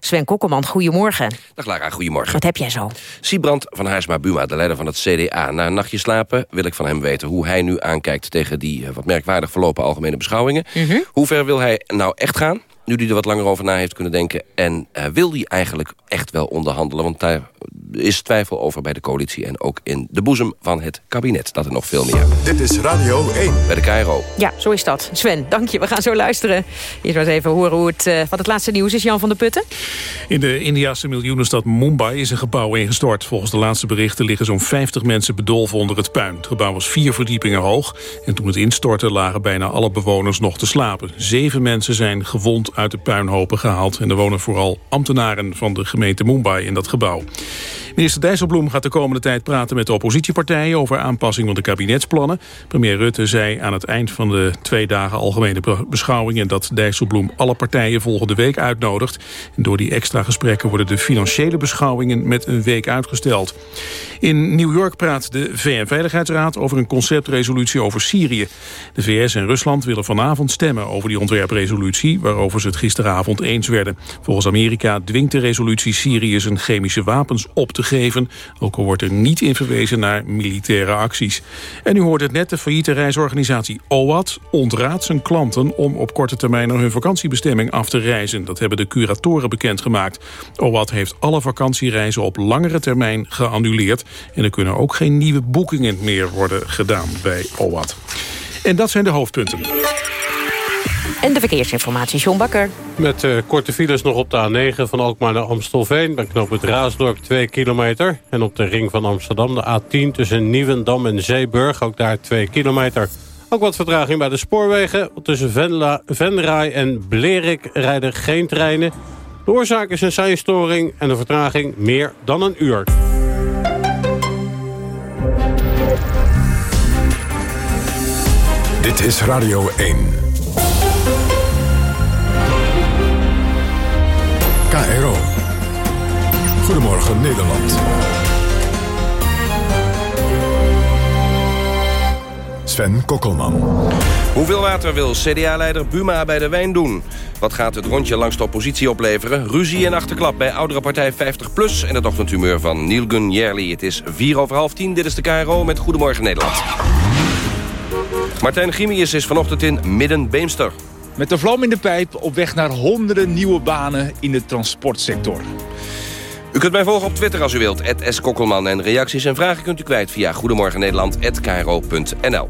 Sven Kokkelman, goedemorgen. Dag Lara, goedemorgen. Wat heb jij zo? Siebrand van Haarsma Buma, de leider van het CDA. Na een nachtje slapen wil ik van hem weten hoe hij nu aankijkt... tegen die eh, wat merkwaardig verlopen algemene beschouwingen. Hoe ver wil hij nou echt gaan? Nu hij er wat langer over na heeft kunnen denken. En eh, wil hij eigenlijk echt wel onderhandelen? Want daar is twijfel over bij de coalitie... en ook in de boezem van het kabinet. Dat er nog veel meer. Dit is Radio 1. Bij de KRO. Ja, zo is dat. Sven, dank je. We gaan zo luisteren. Eerst maar eens even horen hoe het, eh, wat het laatste nieuws is. Jan van der Putten. In de Indiase miljoenenstad Mumbai is een gebouw ingestort. Volgens de laatste berichten liggen zo'n 50 mensen bedolven onder het puin. Het gebouw was vier verdiepingen hoog. En toen het instortte lagen bijna alle bewoners nog te slapen. Zeven mensen zijn gewond uit de puinhopen gehaald. En er wonen vooral ambtenaren van de gemeente Mumbai in dat gebouw. Minister Dijsselbloem gaat de komende tijd praten met de oppositiepartijen... over aanpassing van de kabinetsplannen. Premier Rutte zei aan het eind van de twee dagen algemene be- beschouwingen... dat Dijsselbloem alle partijen volgende week uitnodigt. Door die extra gesprekken worden de financiële beschouwingen... met een week uitgesteld. In New York praat de VN-veiligheidsraad over een conceptresolutie over Syrië. De VS en Rusland willen vanavond stemmen over die ontwerpresolutie... waarover ze het gisteravond eens werden. Volgens Amerika dwingt de resolutie Syrië zijn chemische wapens op te geven... ook al wordt er niet in verwezen naar militaire acties. En u hoort het net, de failliete reisorganisatie OAT... ontraadt zijn klanten om op korte termijn naar hun vakantiebestemming af te reizen. Dat hebben de curatoren bekendgemaakt. OAT heeft alle vakantiereizen op langere termijn geannuleerd... en er kunnen ook geen nieuwe boekingen meer worden gedaan bij OAT. En dat zijn de hoofdpunten. En de verkeersinformatie, John Bakker. Met eh, korte files nog op de A9 van Alkmaar naar Amstelveen. Bij knoop het Raasdorp 2 kilometer. En op de ring van Amsterdam de A10 tussen Nieuwendam en Zeeburg. Ook daar 2 kilometer. Ook wat vertraging bij de spoorwegen. Tussen Venla, Venray en Blerik rijden geen treinen. De oorzaak is een seinstoring en de vertraging meer dan een uur. Dit is Radio 1. KRO. Goedemorgen Nederland. Sven Kokkelman. Hoeveel water wil CDA-leider Buma bij de wijn doen? Wat gaat het rondje langs de oppositie opleveren? Ruzie en achterklap bij oudere partij 50PLUS... en het ochtendhumeur van Neil Gunn Jerli. Het is vier over half tien. Dit is de KRO met Goedemorgen Nederland. Martijn Grimius is vanochtend in Midden-Beemster. Met de vlam in de pijp op weg naar honderden nieuwe banen in de transportsector. U kunt mij volgen op Twitter als u wilt, S. Kokkelman. En reacties en vragen kunt u kwijt via goedemorgennederland.kro.nl.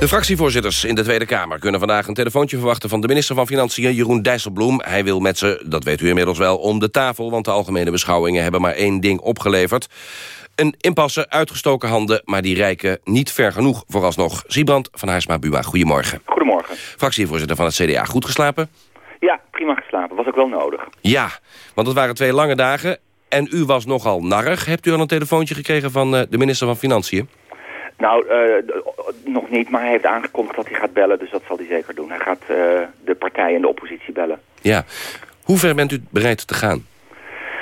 De fractievoorzitters in de Tweede Kamer kunnen vandaag een telefoontje verwachten van de minister van Financiën Jeroen Dijsselbloem. Hij wil met ze, dat weet u inmiddels wel, om de tafel, want de algemene beschouwingen hebben maar één ding opgeleverd. Een impasse, uitgestoken handen, maar die reiken niet ver genoeg vooralsnog. Siebrand van Haarsma Buma, goedemorgen. Goedemorgen. Fractievoorzitter van het CDA, goed geslapen? Ja, prima geslapen. Was ook wel nodig. Ja, want het waren twee lange dagen en u was nogal narrig. Hebt u al een telefoontje gekregen van uh, de minister van Financiën? Nou, uh, nog niet, maar hij heeft aangekondigd dat hij gaat bellen, dus dat zal hij zeker doen. Hij gaat uh, de partij en de oppositie bellen. Ja. Hoe ver bent u bereid te gaan?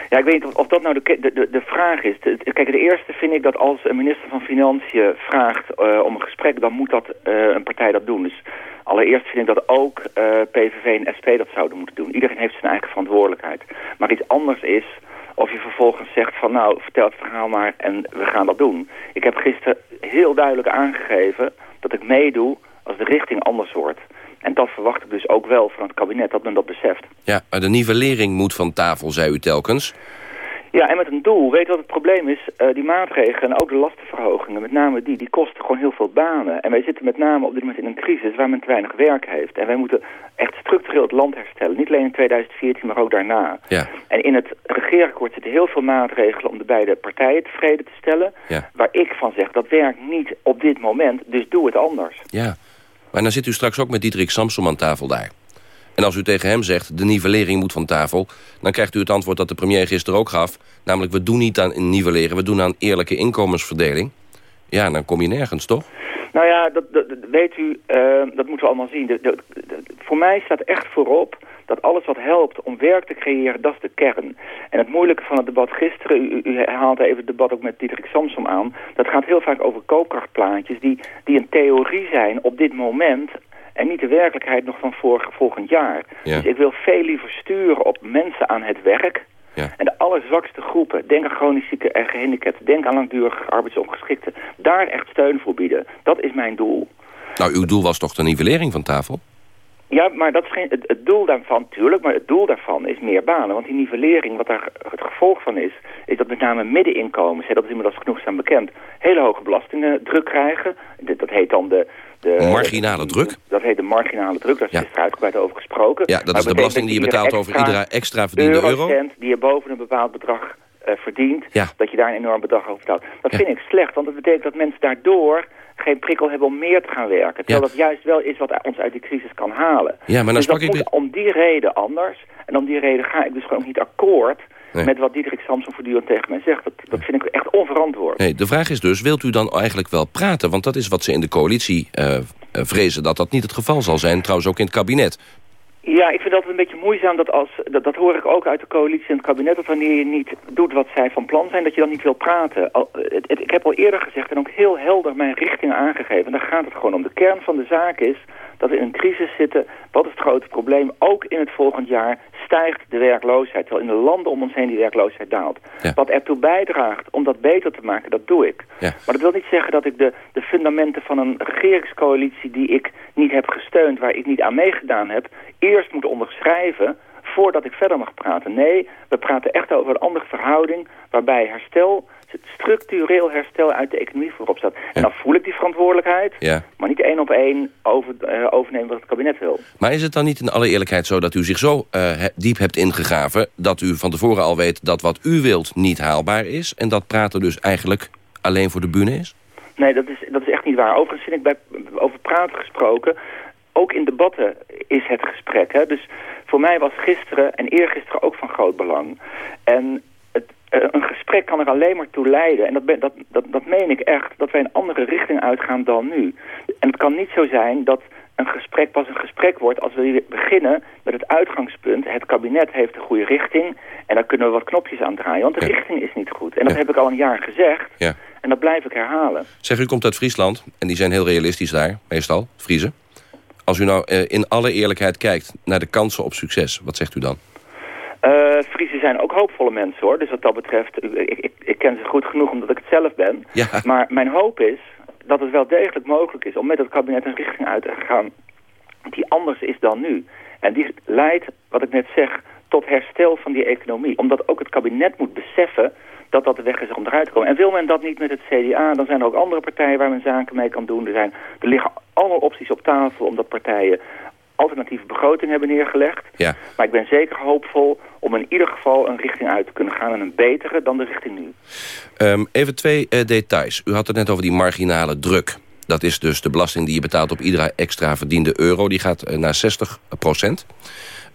Ja, ik weet niet of, dat nou de, de, de vraag is. Kijk, de eerste vind ik dat als een minister van Financiën vraagt uh, om een gesprek, dan moet dat uh, een partij dat doen. Dus allereerst vind ik dat ook uh, PVV en SP dat zouden moeten doen. Iedereen heeft zijn eigen verantwoordelijkheid. Maar iets anders is of je vervolgens zegt van nou, vertel het verhaal maar en we gaan dat doen. Ik heb gisteren heel duidelijk aangegeven dat ik meedoe als de richting anders wordt. En dat verwacht ik dus ook wel van het kabinet, dat men dat beseft. Ja, maar de nivellering moet van tafel, zei u telkens. Ja, en met een doel. Weet je wat het probleem is? Uh, die maatregelen en ook de lastenverhogingen, met name die, die kosten gewoon heel veel banen. En wij zitten met name op dit moment in een crisis waar men te weinig werk heeft. En wij moeten echt structureel het land herstellen. Niet alleen in 2014, maar ook daarna. Ja. En in het regeerakkoord zitten heel veel maatregelen om de beide partijen tevreden te stellen. Ja. Waar ik van zeg, dat werkt niet op dit moment, dus doe het anders. Ja, maar dan zit u straks ook met Diederik Samsom aan tafel daar. En als u tegen hem zegt, de nivellering moet van tafel... dan krijgt u het antwoord dat de premier gisteren ook gaf. Namelijk, we doen niet aan nivelleren, we doen aan eerlijke inkomensverdeling. Ja, dan kom je nergens, toch? Nou ja, dat, weet u, uh, dat moeten we allemaal zien. De, de, de, voor mij staat echt voorop dat alles wat helpt om werk te creëren, dat is de kern. En het moeilijke van het debat gisteren, u, u haalt even het debat ook met Diederik Samsom aan... dat gaat heel vaak over koopkrachtplaatjes die, die een theorie zijn op dit moment en niet de werkelijkheid nog van vorig, volgend jaar. Ja. Dus ik wil veel liever sturen op mensen aan het werk... Ja. En de allerzwakste groepen, denk aan chronisch zieken en gehandicapten... denk aan langdurig arbeidsongeschikten, daar echt steun voor bieden. Dat is mijn doel. Nou, uw doel was toch de nivellering van tafel? Ja, maar dat is geen, het, het, doel daarvan, tuurlijk, maar het doel daarvan is meer banen. Want die nivellering, wat daar het gevolg van is, is dat met name middeninkomens, hè, dat is inmiddels genoegzaam bekend, hele hoge belastingen druk krijgen. Dat heet dan de... de marginale druk? Dat heet de marginale druk, daar is ja. uitgebreid over gesproken. Ja, dat is de belasting die je betaalt over iedere extra verdiende euro. die je boven een bepaald bedrag uh, verdient, ja. dat je daar een enorm bedrag over betaalt. Dat ja. vind ik slecht, want dat betekent dat mensen daardoor geen prikkel hebben om meer te gaan werken. Terwijl dat juist wel is wat ons uit die crisis kan halen. Ja, maar dan dus dat ik moet om die reden anders. En om die reden ga ik dus gewoon niet akkoord nee. met wat Diederik Samson voortdurend tegen mij zegt. Dat, dat vind ik echt onverantwoord. Nee, de vraag is dus, wilt u dan eigenlijk wel praten? Want dat is wat ze in de coalitie uh, uh, vrezen, dat dat niet het geval zal zijn. Trouwens ook in het kabinet. Ja, ik vind dat een beetje moeizaam, dat, als, dat, dat hoor ik ook uit de coalitie en het kabinet... dat wanneer je niet doet wat zij van plan zijn, dat je dan niet wil praten. Al, het, het, ik heb al eerder gezegd en ook heel helder mijn richting aangegeven. En daar gaat het gewoon om. De kern van de zaak is dat we in een crisis zitten. Wat is het grote probleem? Ook in het volgend jaar stijgt de werkloosheid. Terwijl in de landen om ons heen die werkloosheid daalt. Ja. Wat ertoe bijdraagt om dat beter te maken, dat doe ik. Ja. Maar dat wil niet zeggen dat ik de, de fundamenten van een regeringscoalitie... die ik niet heb gesteund, waar ik niet aan meegedaan heb... eerst moet onderschrijven voordat ik verder mag praten. Nee, we praten echt over een andere verhouding... waarbij herstel structureel herstel uit de economie voorop staat. Ja. En dan voel ik die verantwoordelijkheid, ja. maar niet één op één over, uh, overnemen wat het kabinet wil. Maar is het dan niet in alle eerlijkheid zo dat u zich zo uh, diep hebt ingegraven... dat u van tevoren al weet dat wat u wilt niet haalbaar is... en dat praten dus eigenlijk alleen voor de bühne is? Nee, dat is, dat is echt niet waar. Overigens vind ik bij, over praten gesproken... ook in debatten is het gesprek. Hè? Dus voor mij was gisteren en eergisteren ook van groot belang. En een gesprek kan er alleen maar toe leiden, en dat, ben, dat, dat, dat meen ik echt, dat wij een andere richting uitgaan dan nu. En het kan niet zo zijn dat een gesprek pas een gesprek wordt als we beginnen met het uitgangspunt. Het kabinet heeft de goede richting en daar kunnen we wat knopjes aan draaien. Want de richting is niet goed. En dat heb ik al een jaar gezegd Ja. en dat blijf ik herhalen. Zeg, u komt uit Friesland en die zijn heel realistisch daar, meestal, Friese. Als u nou eh, in alle eerlijkheid kijkt naar de kansen op succes, wat zegt u dan? Eh Friesen zijn ook hoopvolle mensen hoor. Dus wat dat betreft, ik, ik, ik ken ze goed genoeg omdat ik het zelf ben. Ja. Maar mijn hoop is dat het wel degelijk mogelijk is om met het kabinet een richting uit te gaan die anders is dan nu. En die leidt, wat ik net zeg, tot herstel van die economie. Omdat ook het kabinet moet beseffen dat dat de weg is om eruit te komen. En wil men dat niet met het CDA, dan zijn er ook andere partijen waar men zaken mee kan doen. Er, zijn, er liggen allemaal opties op tafel omdat partijen alternatieve begroting hebben neergelegd. Ja. Maar ik ben zeker hoopvol om in ieder geval een richting uit te kunnen gaan... en een betere dan de richting nu. Ehm, even twee eh, details. U had het net over die marginale druk. Dat is dus de belasting die je betaalt op iedere extra verdiende euro. Die gaat eh, naar 60 procent.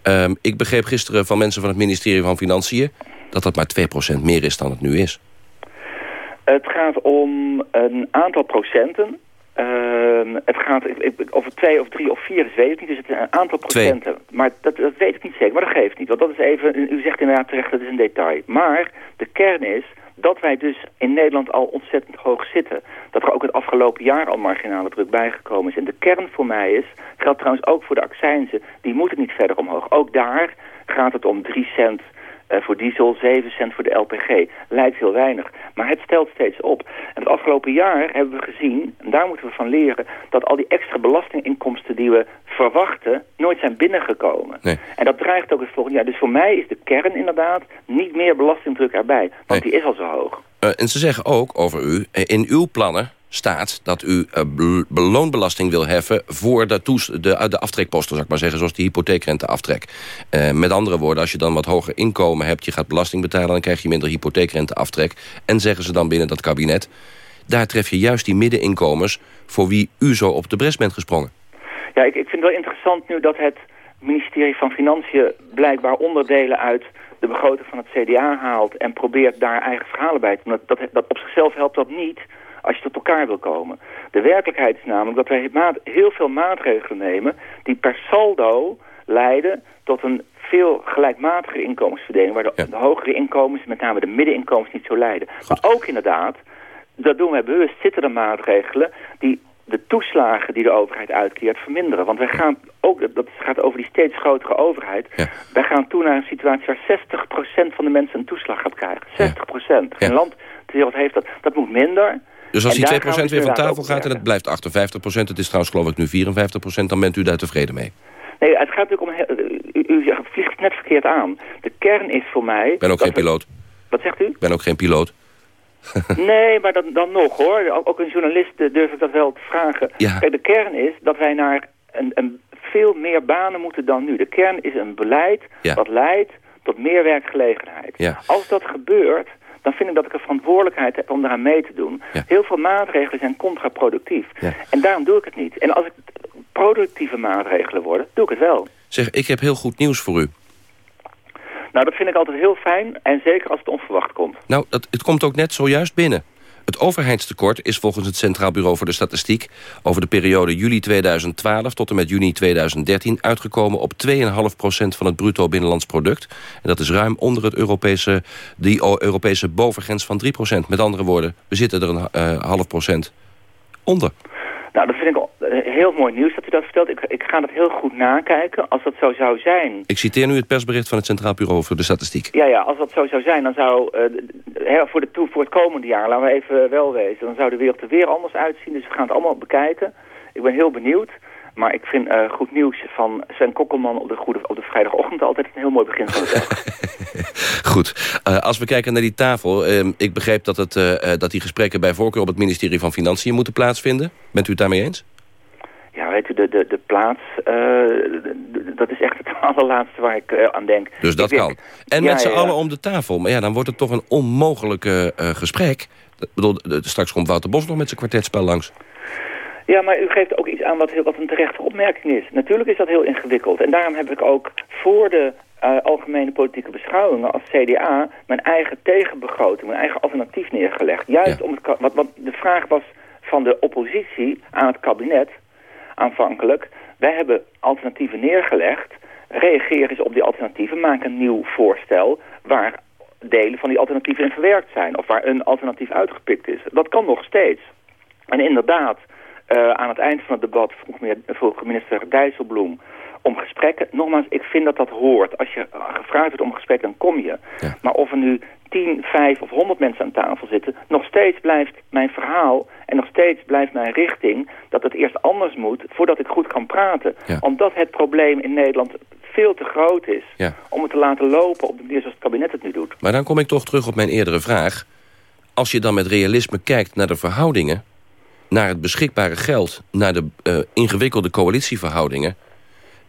Ehm, ik begreep gisteren van mensen van het ministerie van Financiën... dat dat maar 2 procent meer is dan het nu is. Het gaat om een aantal procenten. Ehm, het gaat het twee of drie of vier is, weet ik niet. Dus het is een aantal Twee. procenten. Maar dat, dat weet ik niet zeker. Maar dat geeft niet. Want dat is even, u zegt inderdaad terecht, dat is een detail. Maar de kern is dat wij dus in Nederland al ontzettend hoog zitten. Dat er ook het afgelopen jaar al marginale druk bijgekomen is. En de kern voor mij is, geldt trouwens ook voor de accijnzen, die moeten niet verder omhoog. Ook daar gaat het om 3 cent voor diesel, 7 cent voor de LPG. Lijkt heel weinig, maar het stelt steeds op. En het afgelopen jaar hebben we gezien, en daar moeten we van leren... dat al die extra belastinginkomsten die we verwachten... nooit zijn binnengekomen. Nee. En dat dreigt ook het volgende jaar. Dus voor mij is de kern inderdaad niet meer belastingdruk erbij. Want die is al zo hoog. Eh, en ze zeggen ook over u, eh, in uw plannen staat dat u eh, bel- beloonbelasting wil heffen voor de, de, eh, de aftrekposten, zou maar zeggen, zoals de hypotheekrenteaftrek. Eh, met andere woorden, als je dan wat hoger inkomen hebt, je gaat belasting betalen, dan krijg je minder hypotheekrenteaftrek. En zeggen ze dan binnen dat kabinet, daar tref je juist die middeninkomens voor wie u zo op de bres bent gesprongen. Ja, ik, ik vind het wel interessant nu dat het ministerie van Financiën blijkbaar onderdelen uit de begroting van het CDA haalt en probeert daar eigen verhalen bij te doen. Dat, dat op zichzelf helpt dat niet als je tot elkaar wil komen. De werkelijkheid is namelijk dat wij heel veel maatregelen nemen die per saldo leiden tot een veel gelijkmatige inkomensverdeling, waar de, de hogere inkomens, met name de middeninkomens, niet zo lijden. Maar ook inderdaad, dat doen wij bewust, zitten er maatregelen die de toeslagen die de overheid uitkeert verminderen. Want wij gaan ook, dat gaat over die steeds grotere overheid, wij gaan toe naar een situatie waar 60% van de mensen een toeslag gaat krijgen. 60%. Geen land ter wereld heeft dat. Dat moet minder. Dus als En die 2% daar gaan we weer van inderdaad tafel gaat en het blijft 58%, het is trouwens geloof ik nu 54%, dan bent u daar tevreden mee. Nee, het gaat natuurlijk om... U, u vliegt het net verkeerd aan. De kern is voor mij... Ik ben ook geen we- piloot. Wat zegt u? Ik ben ook geen piloot. Nee, maar dan, dan nog hoor. Ook, een journalist eh, durf ik dat wel te vragen. Ja. Kijk, de kern is dat wij naar een, een veel meer banen moeten dan nu. De kern is een beleid Ja. dat leidt tot meer werkgelegenheid. Ja. Als dat gebeurt, dan vind ik dat ik een verantwoordelijkheid heb om daaraan mee te doen. Heel veel maatregelen zijn contraproductief. En daarom doe ik het niet. En als het productieve maatregelen worden, doe ik het wel. Zeg, ik heb heel goed nieuws voor u. Nou, dat vind ik altijd heel fijn. En zeker als het onverwacht komt. Nou, dat, het komt ook net zojuist binnen. Het overheidstekort is volgens het Centraal Bureau voor de Statistiek... over de periode juli 2012 tot en met juni 2013... uitgekomen op 2,5% van het bruto binnenlands product. En dat is ruim onder het Europese, die Europese bovengrens van 3% Met andere woorden, we zitten er een eh, half procent onder. Nou, dat vind ik heel mooi nieuws dat u dat vertelt. Ik, ik ga dat heel goed nakijken. Als dat zo zou zijn... Ik citeer nu het persbericht van het Centraal Bureau voor de Statistiek. Ja, ja, als dat zo zou zijn, dan zou eh, voor, de voor het komende jaar, laten we even wel wezen, dan zou de wereld er weer anders uitzien. Dus we gaan het allemaal bekijken. Ik ben heel benieuwd. Maar ik vind eh, goed nieuws van Sven Kokkelman op de, goede, op de vrijdagochtend altijd een heel mooi begin van de dag. Goed, Eh, als we kijken naar die tafel... eh, ik begreep dat, het, dat die gesprekken bij voorkeur op het ministerie van Financiën moeten plaatsvinden. Bent u het daarmee eens? Ja, weet u, de, de, de plaats, eh, de- dat is echt het allerlaatste waar ik eh, aan denk. Dus dat kan. En Ja, met z'n ja, ja. allen om de tafel. Maar ja, dan wordt het toch een onmogelijke eh, gesprek. Ik bedoel, straks komt Wouter Bos nog met zijn kwartetspel langs. Ja, maar u geeft ook iets aan wat, heel, wat een terechte opmerking is. Natuurlijk is dat heel ingewikkeld. En daarom heb ik ook voor de algemene politieke beschouwingen als CDA... mijn eigen tegenbegroting, mijn eigen alternatief neergelegd. Juist om het... wat de vraag was van de oppositie aan het kabinet aanvankelijk... Wij hebben alternatieven neergelegd. Reageer eens op die alternatieven. Maak een nieuw voorstel waar delen van die alternatieven in verwerkt zijn. Of waar een alternatief uitgepikt is. Dat kan nog steeds. En inderdaad, eh, aan het eind van het debat vroeg, minister Dijsselbloem om gesprekken. Nogmaals, ik vind dat dat hoort. Als je gevraagd wordt om gesprek, dan kom je. Maar of er nu 10, 5 of 100 mensen aan tafel zitten... nog steeds blijft mijn verhaal en nog steeds blijft mijn richting... dat het eerst anders moet voordat ik goed kan praten. Omdat het probleem in Nederland veel te groot is... Ja. om het te laten lopen op de manier zoals het kabinet het nu doet. Maar dan kom ik toch terug op mijn eerdere vraag. Als je dan met realisme kijkt naar de verhoudingen... naar het beschikbare geld, naar de eh, ingewikkelde coalitieverhoudingen...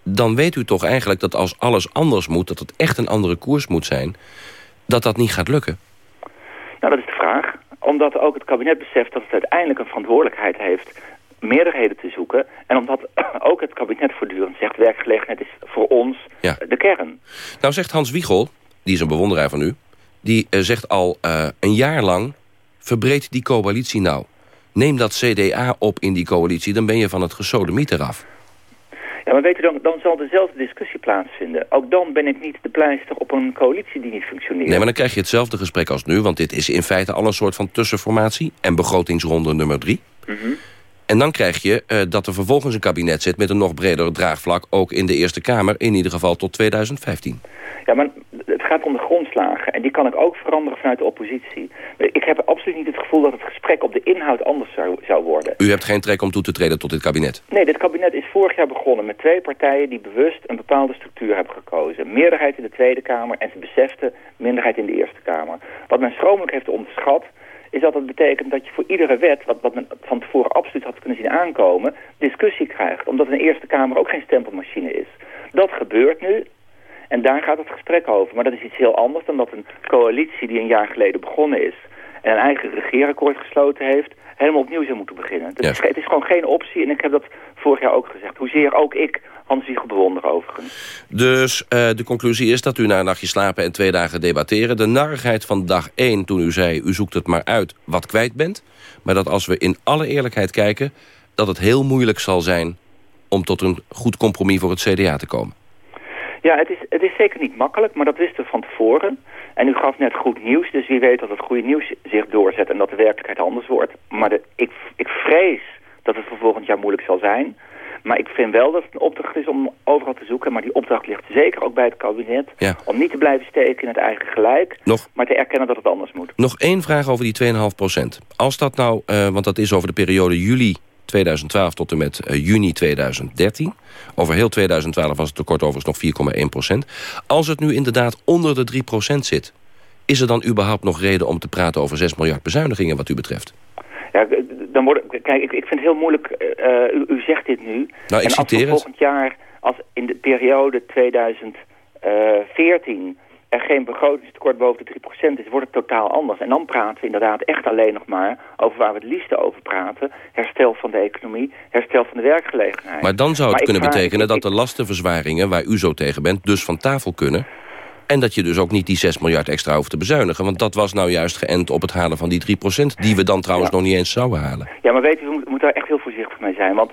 dan weet u toch eigenlijk dat als alles anders moet... dat het echt een andere koers moet zijn... dat dat niet gaat lukken? Nou, dat is de vraag. Omdat ook het kabinet beseft dat het uiteindelijk een verantwoordelijkheid heeft meerderheden te zoeken. En omdat ook het kabinet voortdurend zegt... werkgelegenheid is voor ons Ja. de kern. Nou zegt Hans Wiegel, die is een bewonderaar van u... die eh, zegt al eh, een jaar lang... verbreed die coalitie nou. Neem dat CDA op in die coalitie... dan ben je van het gesodemieter af. Ja, maar weet u, dan, dan zal dezelfde discussie plaatsvinden. Ook dan ben ik niet de pleister op een coalitie die niet functioneert. Nee, maar dan krijg je hetzelfde gesprek als nu... want dit is in feite al een soort van tussenformatie... en begrotingsronde nummer drie. Mhm. En dan krijg je eh, dat er vervolgens een kabinet zit... met een nog breder draagvlak, ook in de Eerste Kamer... in ieder geval tot 2015. Ja, maar het gaat om de grondslagen. En die kan ik ook veranderen vanuit de oppositie. Ik heb absoluut niet het gevoel dat het gesprek op de inhoud anders zou, zou worden. U hebt geen trek om toe te treden tot dit kabinet. Nee, dit kabinet is vorig jaar begonnen met twee partijen die bewust een bepaalde structuur hebben gekozen. Meerderheid in de Tweede Kamer en ze beseften minderheid in de Eerste Kamer. Wat men schromelijk heeft onderschat, is dat het betekent dat je voor iedere wet, wat, wat men van tevoren absoluut had kunnen zien aankomen, discussie krijgt. Omdat een Eerste Kamer ook geen stempelmachine is. Dat gebeurt nu. En daar gaat het gesprek over. Maar dat is iets heel anders dan dat een coalitie die een jaar geleden begonnen is... en een eigen regeerakkoord gesloten heeft... helemaal opnieuw zou moeten beginnen. Het, is, het is gewoon geen optie en ik heb dat vorig jaar ook gezegd. Hoezeer ook ik Hans Wiegel bewonder overigens. Dus eh, de conclusie is dat u na een nachtje slapen en twee dagen debatteren... de narigheid van dag één toen u zei... u zoekt het maar uit wat kwijt bent... maar dat als we in alle eerlijkheid kijken... dat het heel moeilijk zal zijn om tot een goed compromis voor het CDA te komen. Ja, het is, het is zeker niet makkelijk, maar dat wisten we van tevoren. En u gaf net goed nieuws, dus wie weet dat het goede nieuws zich doorzet... en dat de werkelijkheid anders wordt. Maar de, ik, ik vrees dat het voor volgend jaar moeilijk zal zijn... Maar ik vind wel dat het een opdracht is om overal te zoeken. Maar die opdracht ligt zeker ook bij het kabinet. Ja. Om niet te blijven steken in het eigen gelijk. Nog- Maar te erkennen dat het anders moet. Nog één vraag over die 2,5 procent. Als dat nou, eh, want dat is over de periode juli 2012 tot en met eh, juni 2013. Over heel 2012 was het tekort overigens nog 4,1 procent. Als het nu inderdaad onder de 3 procent zit... is er dan überhaupt nog reden om te praten over 6 miljard bezuinigingen wat u betreft? Ja, dan wordt, kijk, ik, ik vind het heel moeilijk. eh, u, u zegt dit nu. Nou, ik en als citeer volgend jaar, als in de periode 2014 er geen begrotingstekort boven de 3% is, wordt het totaal anders. En dan praten we inderdaad echt alleen nog maar over waar we het liefste over praten. Herstel van de economie, herstel van de werkgelegenheid. Maar dan zou het Maar kunnen betekenen dat de lastenverzwaringen... waar u zo tegen bent, dus van tafel kunnen... en dat je dus ook niet die 6 miljard extra hoeft te bezuinigen. Want dat was nou juist geënt op het halen van die 3% die we dan trouwens nog niet eens zouden halen. Ja, maar weet u, we moeten, daar echt heel voorzichtig mee zijn. Want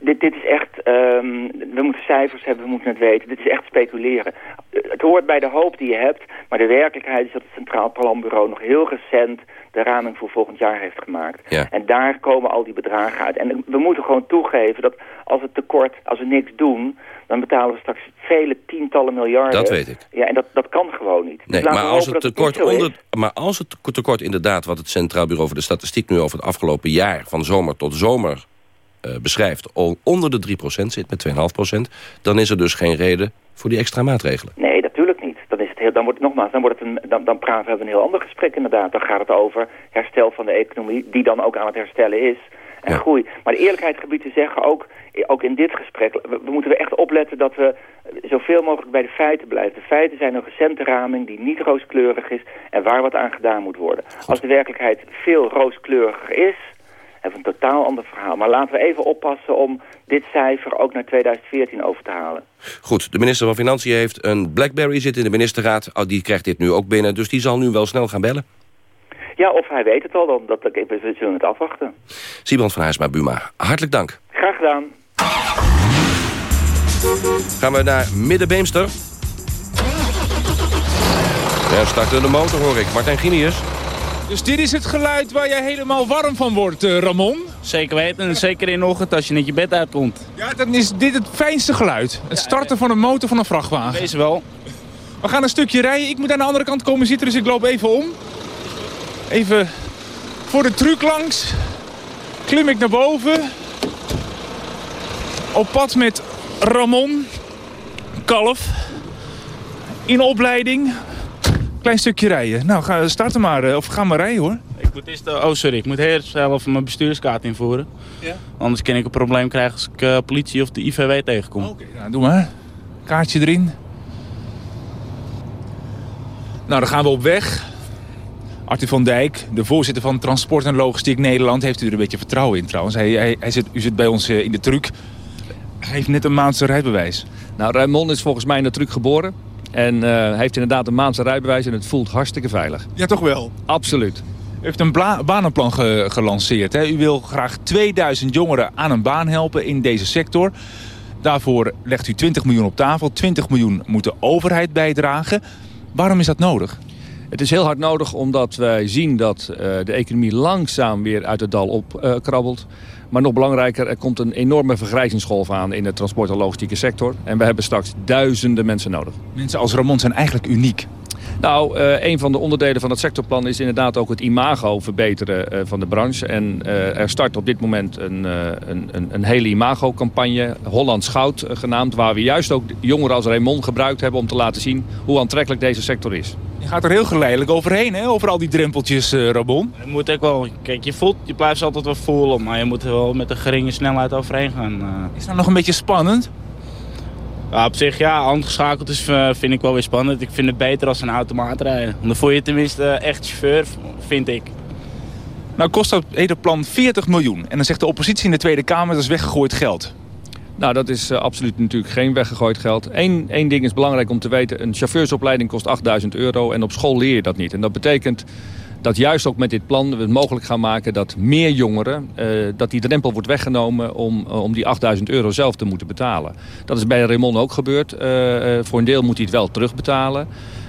dit, dit is echt, ehm, we moeten cijfers hebben, we moeten het weten. Dit is echt speculeren. Eh, het hoort bij de hoop die je hebt, maar de werkelijkheid is dat het Centraal Planbureau nog heel recent de raming voor volgend jaar heeft gemaakt. Ja. En daar komen al die bedragen uit. En we moeten gewoon toegeven dat als het tekort, als we niks doen, dan betalen we straks vele tientallen miljarden. Dat weet ik. Ja, en dat, dat kan gewoon niet. Dus Nee, laten maar als, het tekort onder, maar als het tekort inderdaad, wat het Centraal Bureau voor de Statistiek... nu over het afgelopen jaar, van zomer tot zomer eh, beschrijft... al onder de 3% zit, met 2,5% dan is er dus geen reden voor die extra maatregelen. Nee, natuurlijk niet. Dan, is het heel, dan wordt het nogmaals, dan, wordt het een, dan, dan praten we een heel ander gesprek inderdaad. Dan gaat het over herstel van de economie, die dan ook aan het herstellen is. En groei. Maar de eerlijkheid gebied te zeggen, ook, ook in dit gesprek, we, we moeten er echt opletten dat we zoveel mogelijk bij de feiten blijven. De feiten zijn een recente raming die niet rooskleurig is en waar wat aan gedaan moet worden. Als de werkelijkheid veel rooskleuriger is, hebben een totaal ander verhaal. Maar laten we even oppassen om dit cijfer ook naar 2014 over te halen. Goed, de minister van Financiën heeft een Blackberry zitten in de ministerraad. Oh, die krijgt dit nu ook binnen, dus die zal nu wel snel gaan bellen. Ja, of hij weet het al, dan, dat, we zullen het afwachten. Siebrand van Huisma Buma, hartelijk dank. Graag gedaan. Gaan we naar Middenbeemster. Ja, starten de motor hoor ik. Martijn Ginius. Dus dit is het geluid waar je helemaal warm van wordt, eh, Ramon? Zeker weten. En zeker in de ochtend als je net je bed uitkomt. Ja, dan is dit het fijnste geluid. Het starten van een motor van een vrachtwagen. Deze wel. We gaan een stukje rijden. Ik moet aan de andere kant komen zitten, dus ik loop even om. Even voor de truc langs. Klim ik naar boven. Op pad met Ramon. Kalf. In opleiding. Klein stukje rijden. Nou, ga starten maar. eh, Of ga maar rijden hoor. Ik moet eerst, eh, oh sorry, ik moet eerst zelf mijn bestuurskaart invoeren. Ja. Anders kan ik een probleem krijgen als ik eh, politie of de IVW tegenkom. Oké, nou, doe maar. Kaartje erin. Nou, dan gaan we op weg. Arthur van Dijk, de voorzitter van Transport en Logistiek Nederland... heeft u er een beetje vertrouwen in trouwens. Hij, hij, hij zit, u zit bij ons eh, in de truc. Hij heeft net een maandse rijbewijs. Nou, Raymond is volgens mij in de truc geboren. En eh, hij heeft inderdaad een maandse rijbewijs en het voelt hartstikke veilig. Ja, toch wel? Absoluut. U heeft een banenplan ge- gelanceerd. Hè? U wil graag 2000 jongeren aan een baan helpen in deze sector. Daarvoor legt u 20 miljoen op tafel. 20 miljoen moet de overheid bijdragen. Waarom is dat nodig? Het is heel hard nodig omdat wij zien dat eh, de economie langzaam weer uit het dal opkrabbelt. Maar nog belangrijker, er komt een enorme vergrijzingsgolf aan in de transport- en logistieke sector. En we hebben straks duizenden mensen nodig. Mensen als Ramon zijn eigenlijk uniek. Nou, eh, een van de onderdelen van het sectorplan is inderdaad ook het imago verbeteren eh, van de branche. En eh, er start op dit moment een, eh, een, een, een hele imago-campagne, Hollands Goud genaamd, waar we juist ook jongeren als Raymond gebruikt hebben om te laten zien hoe aantrekkelijk deze sector is. Je gaat er heel geleidelijk overheen, hè? over al die drempeltjes, eh Ramon. Je moet ook wel, kijk, je, voelt, je blijft altijd wel voelen, maar je moet er wel met een geringe snelheid overheen gaan. eh. Is dat nog een beetje spannend? Ja, op zich ja, handgeschakeld is, eh, vind ik wel weer spannend. Ik vind het beter als een automaat rijden. Want dan voel je tenminste eh, echt chauffeur, vind ik. Nou kost dat hele plan 40 miljoen. En dan zegt de oppositie in de Tweede Kamer dat is weggegooid geld. Nou, dat is eh, absoluut natuurlijk geen weggegooid geld. Eén, één ding is belangrijk om te weten. Een chauffeursopleiding kost 8000 euro en op school leer je dat niet. En dat betekent dat juist ook met dit plan we het mogelijk gaan maken dat meer jongeren, eh, dat die drempel wordt weggenomen om, eh, om die 8000 euro zelf te moeten betalen. Dat is bij Raymond ook gebeurd. Eh, voor een deel moet hij het wel terugbetalen.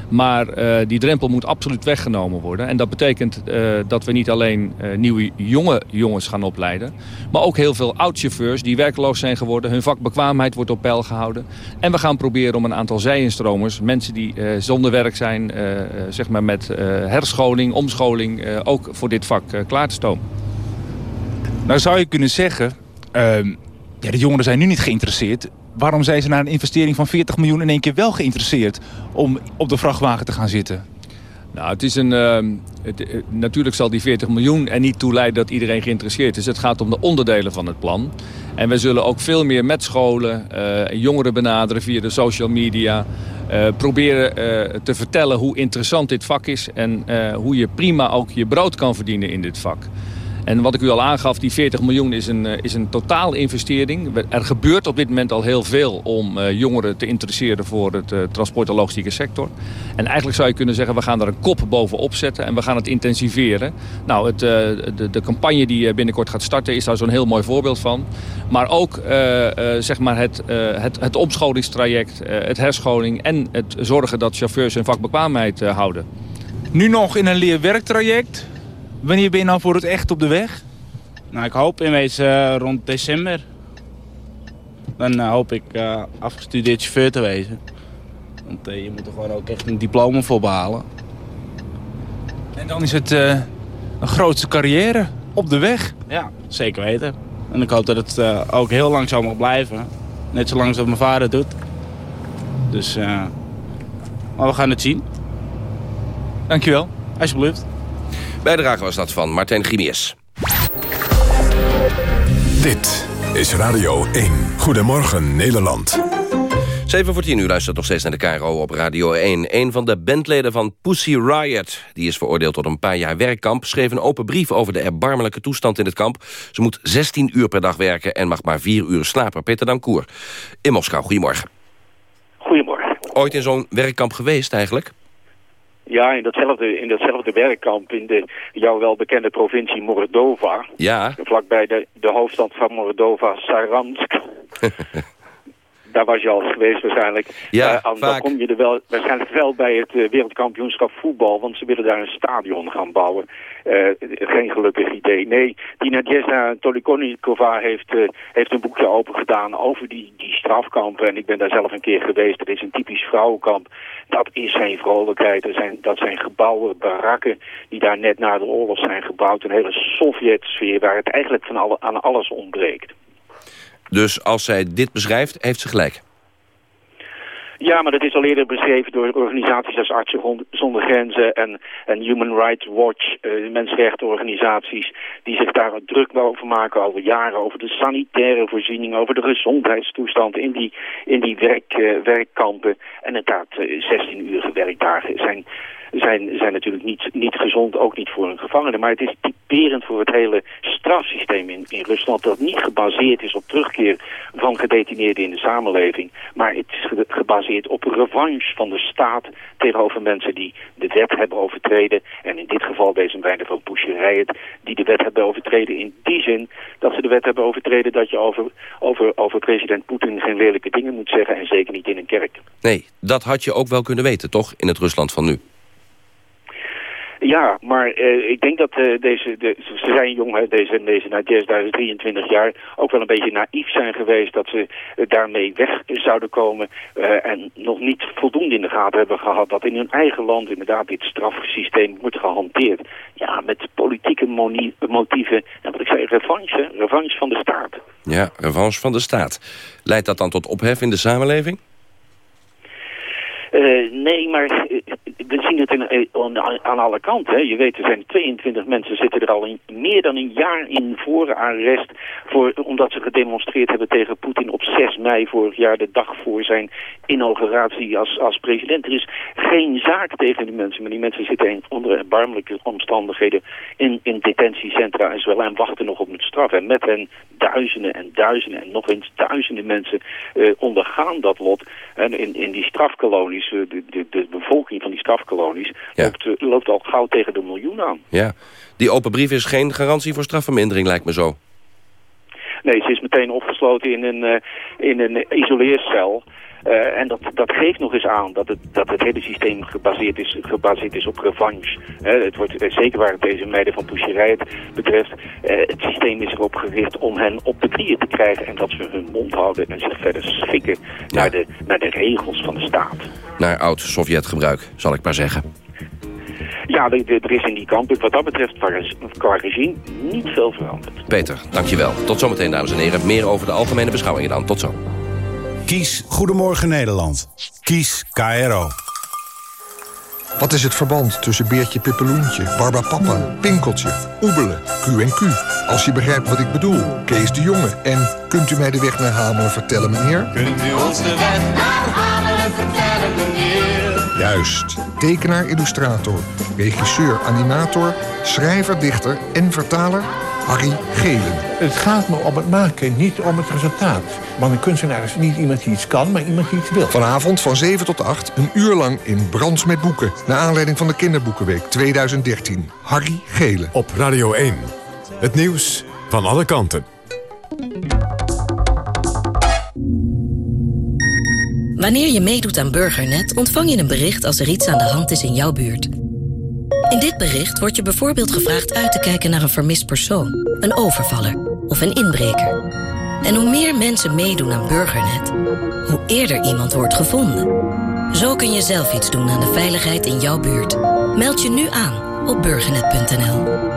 Maar eh, die drempel moet absoluut weggenomen worden. En dat betekent eh, dat we niet alleen eh, nieuwe jonge jongens gaan opleiden... maar ook heel veel oud-chauffeurs die werkloos zijn geworden. Hun vakbekwaamheid wordt op peil gehouden. En we gaan proberen om een aantal zij-instromers... mensen die zonder werk zijn, zeg maar met herscholing, omscholing... ook voor dit vak klaar te stomen. Nou zou je kunnen zeggen, ehm, ja, de jongeren zijn nu niet geïnteresseerd. Waarom zijn ze na een investering van 40 miljoen in één keer wel geïnteresseerd om op de vrachtwagen te gaan zitten? Nou, het is een, ehm, het, eh, natuurlijk zal die 40 miljoen er niet toe leiden dat iedereen geïnteresseerd is. Het gaat om de onderdelen van het plan. En we zullen ook veel meer met scholen, eh, jongeren benaderen via de social media. eh, proberen te vertellen hoe interessant dit vak is en hoe je prima ook je brood kan verdienen in dit vak. En wat ik u al aangaf, die 40 miljoen is een, eh, is een totaal investering. We- Er gebeurt op dit moment al heel veel om eh, jongeren te interesseren voor het eh, transport- en logistieke sector. En eigenlijk zou je kunnen zeggen, we gaan er een kop bovenop zetten en we gaan het intensiveren. Nou, het, de, de campagne die binnenkort gaat starten is daar zo'n heel mooi voorbeeld van. Maar ook zeg maar het, het, het opscholingstraject, eh, het herscholing en het zorgen dat chauffeurs hun vakbekwaamheid houden. Nu nog in een leerwerktraject. Wanneer ben je nou voor het echt op de weg? Nou, ik hoop in wezen eh, rond december. Dan eh, hoop ik eh, afgestudeerd chauffeur te wezen. Want je moet er gewoon ook echt een diploma voor behalen. En dan is het een grootste carrière op de weg. Ja, zeker weten. En ik hoop dat het ook heel lang zo mag blijven. Net zolang als dat mijn vader doet. Dus, eh, maar we gaan het zien. Dankjewel. Alsjeblieft. Bijdrage was dat van Martijn Grimius. Dit is Radio 1. Goedemorgen Nederland. 7 voor 10 uur luistert nog steeds naar de KRO op Radio 1. Een van de bandleden van Pussy Riot, die is veroordeeld tot een paar jaar werkkamp... schreef een open brief over de erbarmelijke toestand in het kamp. Ze moet 16 uur per dag werken en mag maar 4 uur slapen. Peter Dankoer in Moskou, goedemorgen. Goedemorgen. Ooit in zo'n werkkamp geweest eigenlijk? Ja, in datzelfde, in datzelfde werkkamp in de jou wel bekende provincie Mordova. Ja. Vlakbij de, de hoofdstad van Mordova, Saransk. daar was je al geweest waarschijnlijk. Ja, Eh, dan vaak. kom je er wel, waarschijnlijk wel bij het eh, wereldkampioenschap voetbal, want ze willen daar een stadion gaan bouwen. Eh, geen gelukkig idee. Nee, die Nadezhda Tolikonikova heeft, heeft een boekje open gedaan over die, die strafkampen. En ik ben daar zelf een keer geweest. Het is een typisch vrouwenkamp. Dat is geen vrolijkheid. Dat zijn, dat zijn gebouwen, barakken, die daar net na de oorlog zijn gebouwd. Een hele Sovjet-sfeer waar het eigenlijk van aan alles ontbreekt. Dus als zij dit beschrijft, heeft ze gelijk. Ja, maar dat is al eerder beschreven door organisaties als Artsen Zonder Grenzen en, en Human Rights Watch, eh, mensenrechtenorganisaties, die zich daar druk over maken al jaren over de sanitaire voorziening, over de gezondheidstoestand in die, in die werk, eh, werkkampen. En inderdaad, eh, 16 uur werkdagen zijn, zijn, zijn natuurlijk niet, niet gezond, ook niet voor een gevangene. Maar het is typerend voor het hele strafsysteem in, Rusland dat niet gebaseerd is op terugkeer van gedetineerden in de samenleving. Maar het is ge- gebaseerd op revanche van de staat tegenover mensen die de wet hebben overtreden. En in dit geval deze meiden van Pusherijet die de wet hebben overtreden in die zin dat ze de wet hebben overtreden dat je over, over, over president Poetin geen lelijke dingen moet zeggen en zeker niet in een kerk. Nee, dat had je ook wel kunnen weten, toch? In het Rusland van nu. Ja, maar eh, ik denk dat eh, deze, de, ze zijn jong, hè, deze, deze is 23 jaar, ook wel een beetje naïef zijn geweest dat ze eh, daarmee weg zouden komen en nog niet voldoende in de gaten hebben gehad dat in hun eigen land inderdaad dit strafsysteem wordt gehanteerd. Ja, met politieke motieven, en wat ik zei, revanche, revanche van de staat. Ja, revanche van de staat. Leidt dat dan tot ophef in de samenleving? Nee, maar we zien het eh, aan, alle kanten. Hè. Je weet, er zijn 22 mensen zitten er al in, meer dan een jaar in voor arrest... Voor, omdat ze gedemonstreerd hebben tegen Poetin op 6 mei vorig jaar... de dag voor zijn inauguratie als, als president. Er is geen zaak tegen die mensen, maar die mensen zitten in, onder erbarmelijke omstandigheden... In, in detentiecentra en zo en wachten nog op hun straf. En met hen duizenden en duizenden en nog eens duizenden mensen eh, ondergaan dat lot. En in, in die strafkolonies, eh, de, de, de bevolking van die strafkolonies, loopt, eh, loopt al gauw tegen de miljoen aan. Ja. Die open brief is geen garantie voor strafvermindering, lijkt me zo. Nee, ze is meteen opgesloten in een, eh, in een isoleercel. Eh, en dat, dat geeft nog eens aan dat het, dat het hele systeem gebaseerd is, gebaseerd is op revanche. Het wordt, eh, zeker waar het deze meiden van Pusherij betreft, eh, het systeem is erop gericht om hen op de knieën te krijgen en dat ze hun mond houden en zich verder schikken naar, de, naar de regels van de staat. Naar oud-Sovjet-gebruik, zal ik maar zeggen. Ja, er, is in die kamp wat dat betreft qua regime niet veel veranderd. Peter, dankjewel. Tot zometeen, dames en heren. Meer over de algemene beschouwingen dan. Tot zo. Kies Goedemorgen Nederland. Kies KRO. Wat is het verband tussen Beertje Pippeloentje, Barbapapa, Pinkeltje, Oebelen, Q&Q? Als je begrijpt wat ik bedoel, Kees de Jonge. En kunt u mij de weg naar Hamelen vertellen, meneer? Kunt u ons de weg naar Hamelen vertellen, meneer? Juist. Tekenaar, illustrator, regisseur, animator, schrijver, dichter en vertaler Harry Gelen. Het gaat me om het maken, niet om het resultaat. Want een kunstenaar is niet iemand die iets kan, maar iemand die iets wil. Vanavond van 7 tot 8, een uur lang in Brands met Boeken. Naar aanleiding van de Kinderboekenweek 2013. Harry Gelen. Op Radio 1. Het nieuws van alle kanten. Wanneer je meedoet aan Burgernet ontvang je een bericht als er iets aan de hand is in jouw buurt. In dit bericht wordt je bijvoorbeeld gevraagd uit te kijken naar een vermist persoon, een overvaller of een inbreker. En hoe meer mensen meedoen aan Burgernet, hoe eerder iemand wordt gevonden. Zo kun je zelf iets doen aan de veiligheid in jouw buurt. Meld je nu aan op burgernet.nl.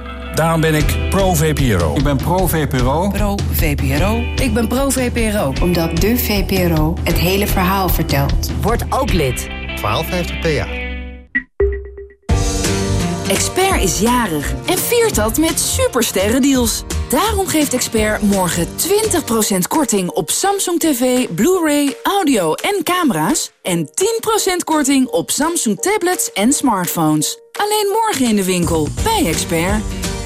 Daarom ben ik pro-VPRO. Ik ben pro-VPRO. Pro-VPRO. Ik ben pro-VPRO. Omdat de VPRO het hele verhaal vertelt. Word ook lid. 1250 PA. Expert is jarig en viert dat met supersterrendeals. Daarom geeft Expert morgen 20% korting op Samsung TV, Blu-ray, audio en camera's... en 10% korting op Samsung tablets en smartphones. Alleen morgen in de winkel bij Expert.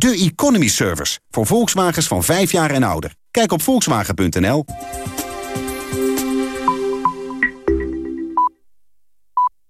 De Economy Service, voor Volkswagens van 5 jaar en ouder. Kijk op volkswagen.nl.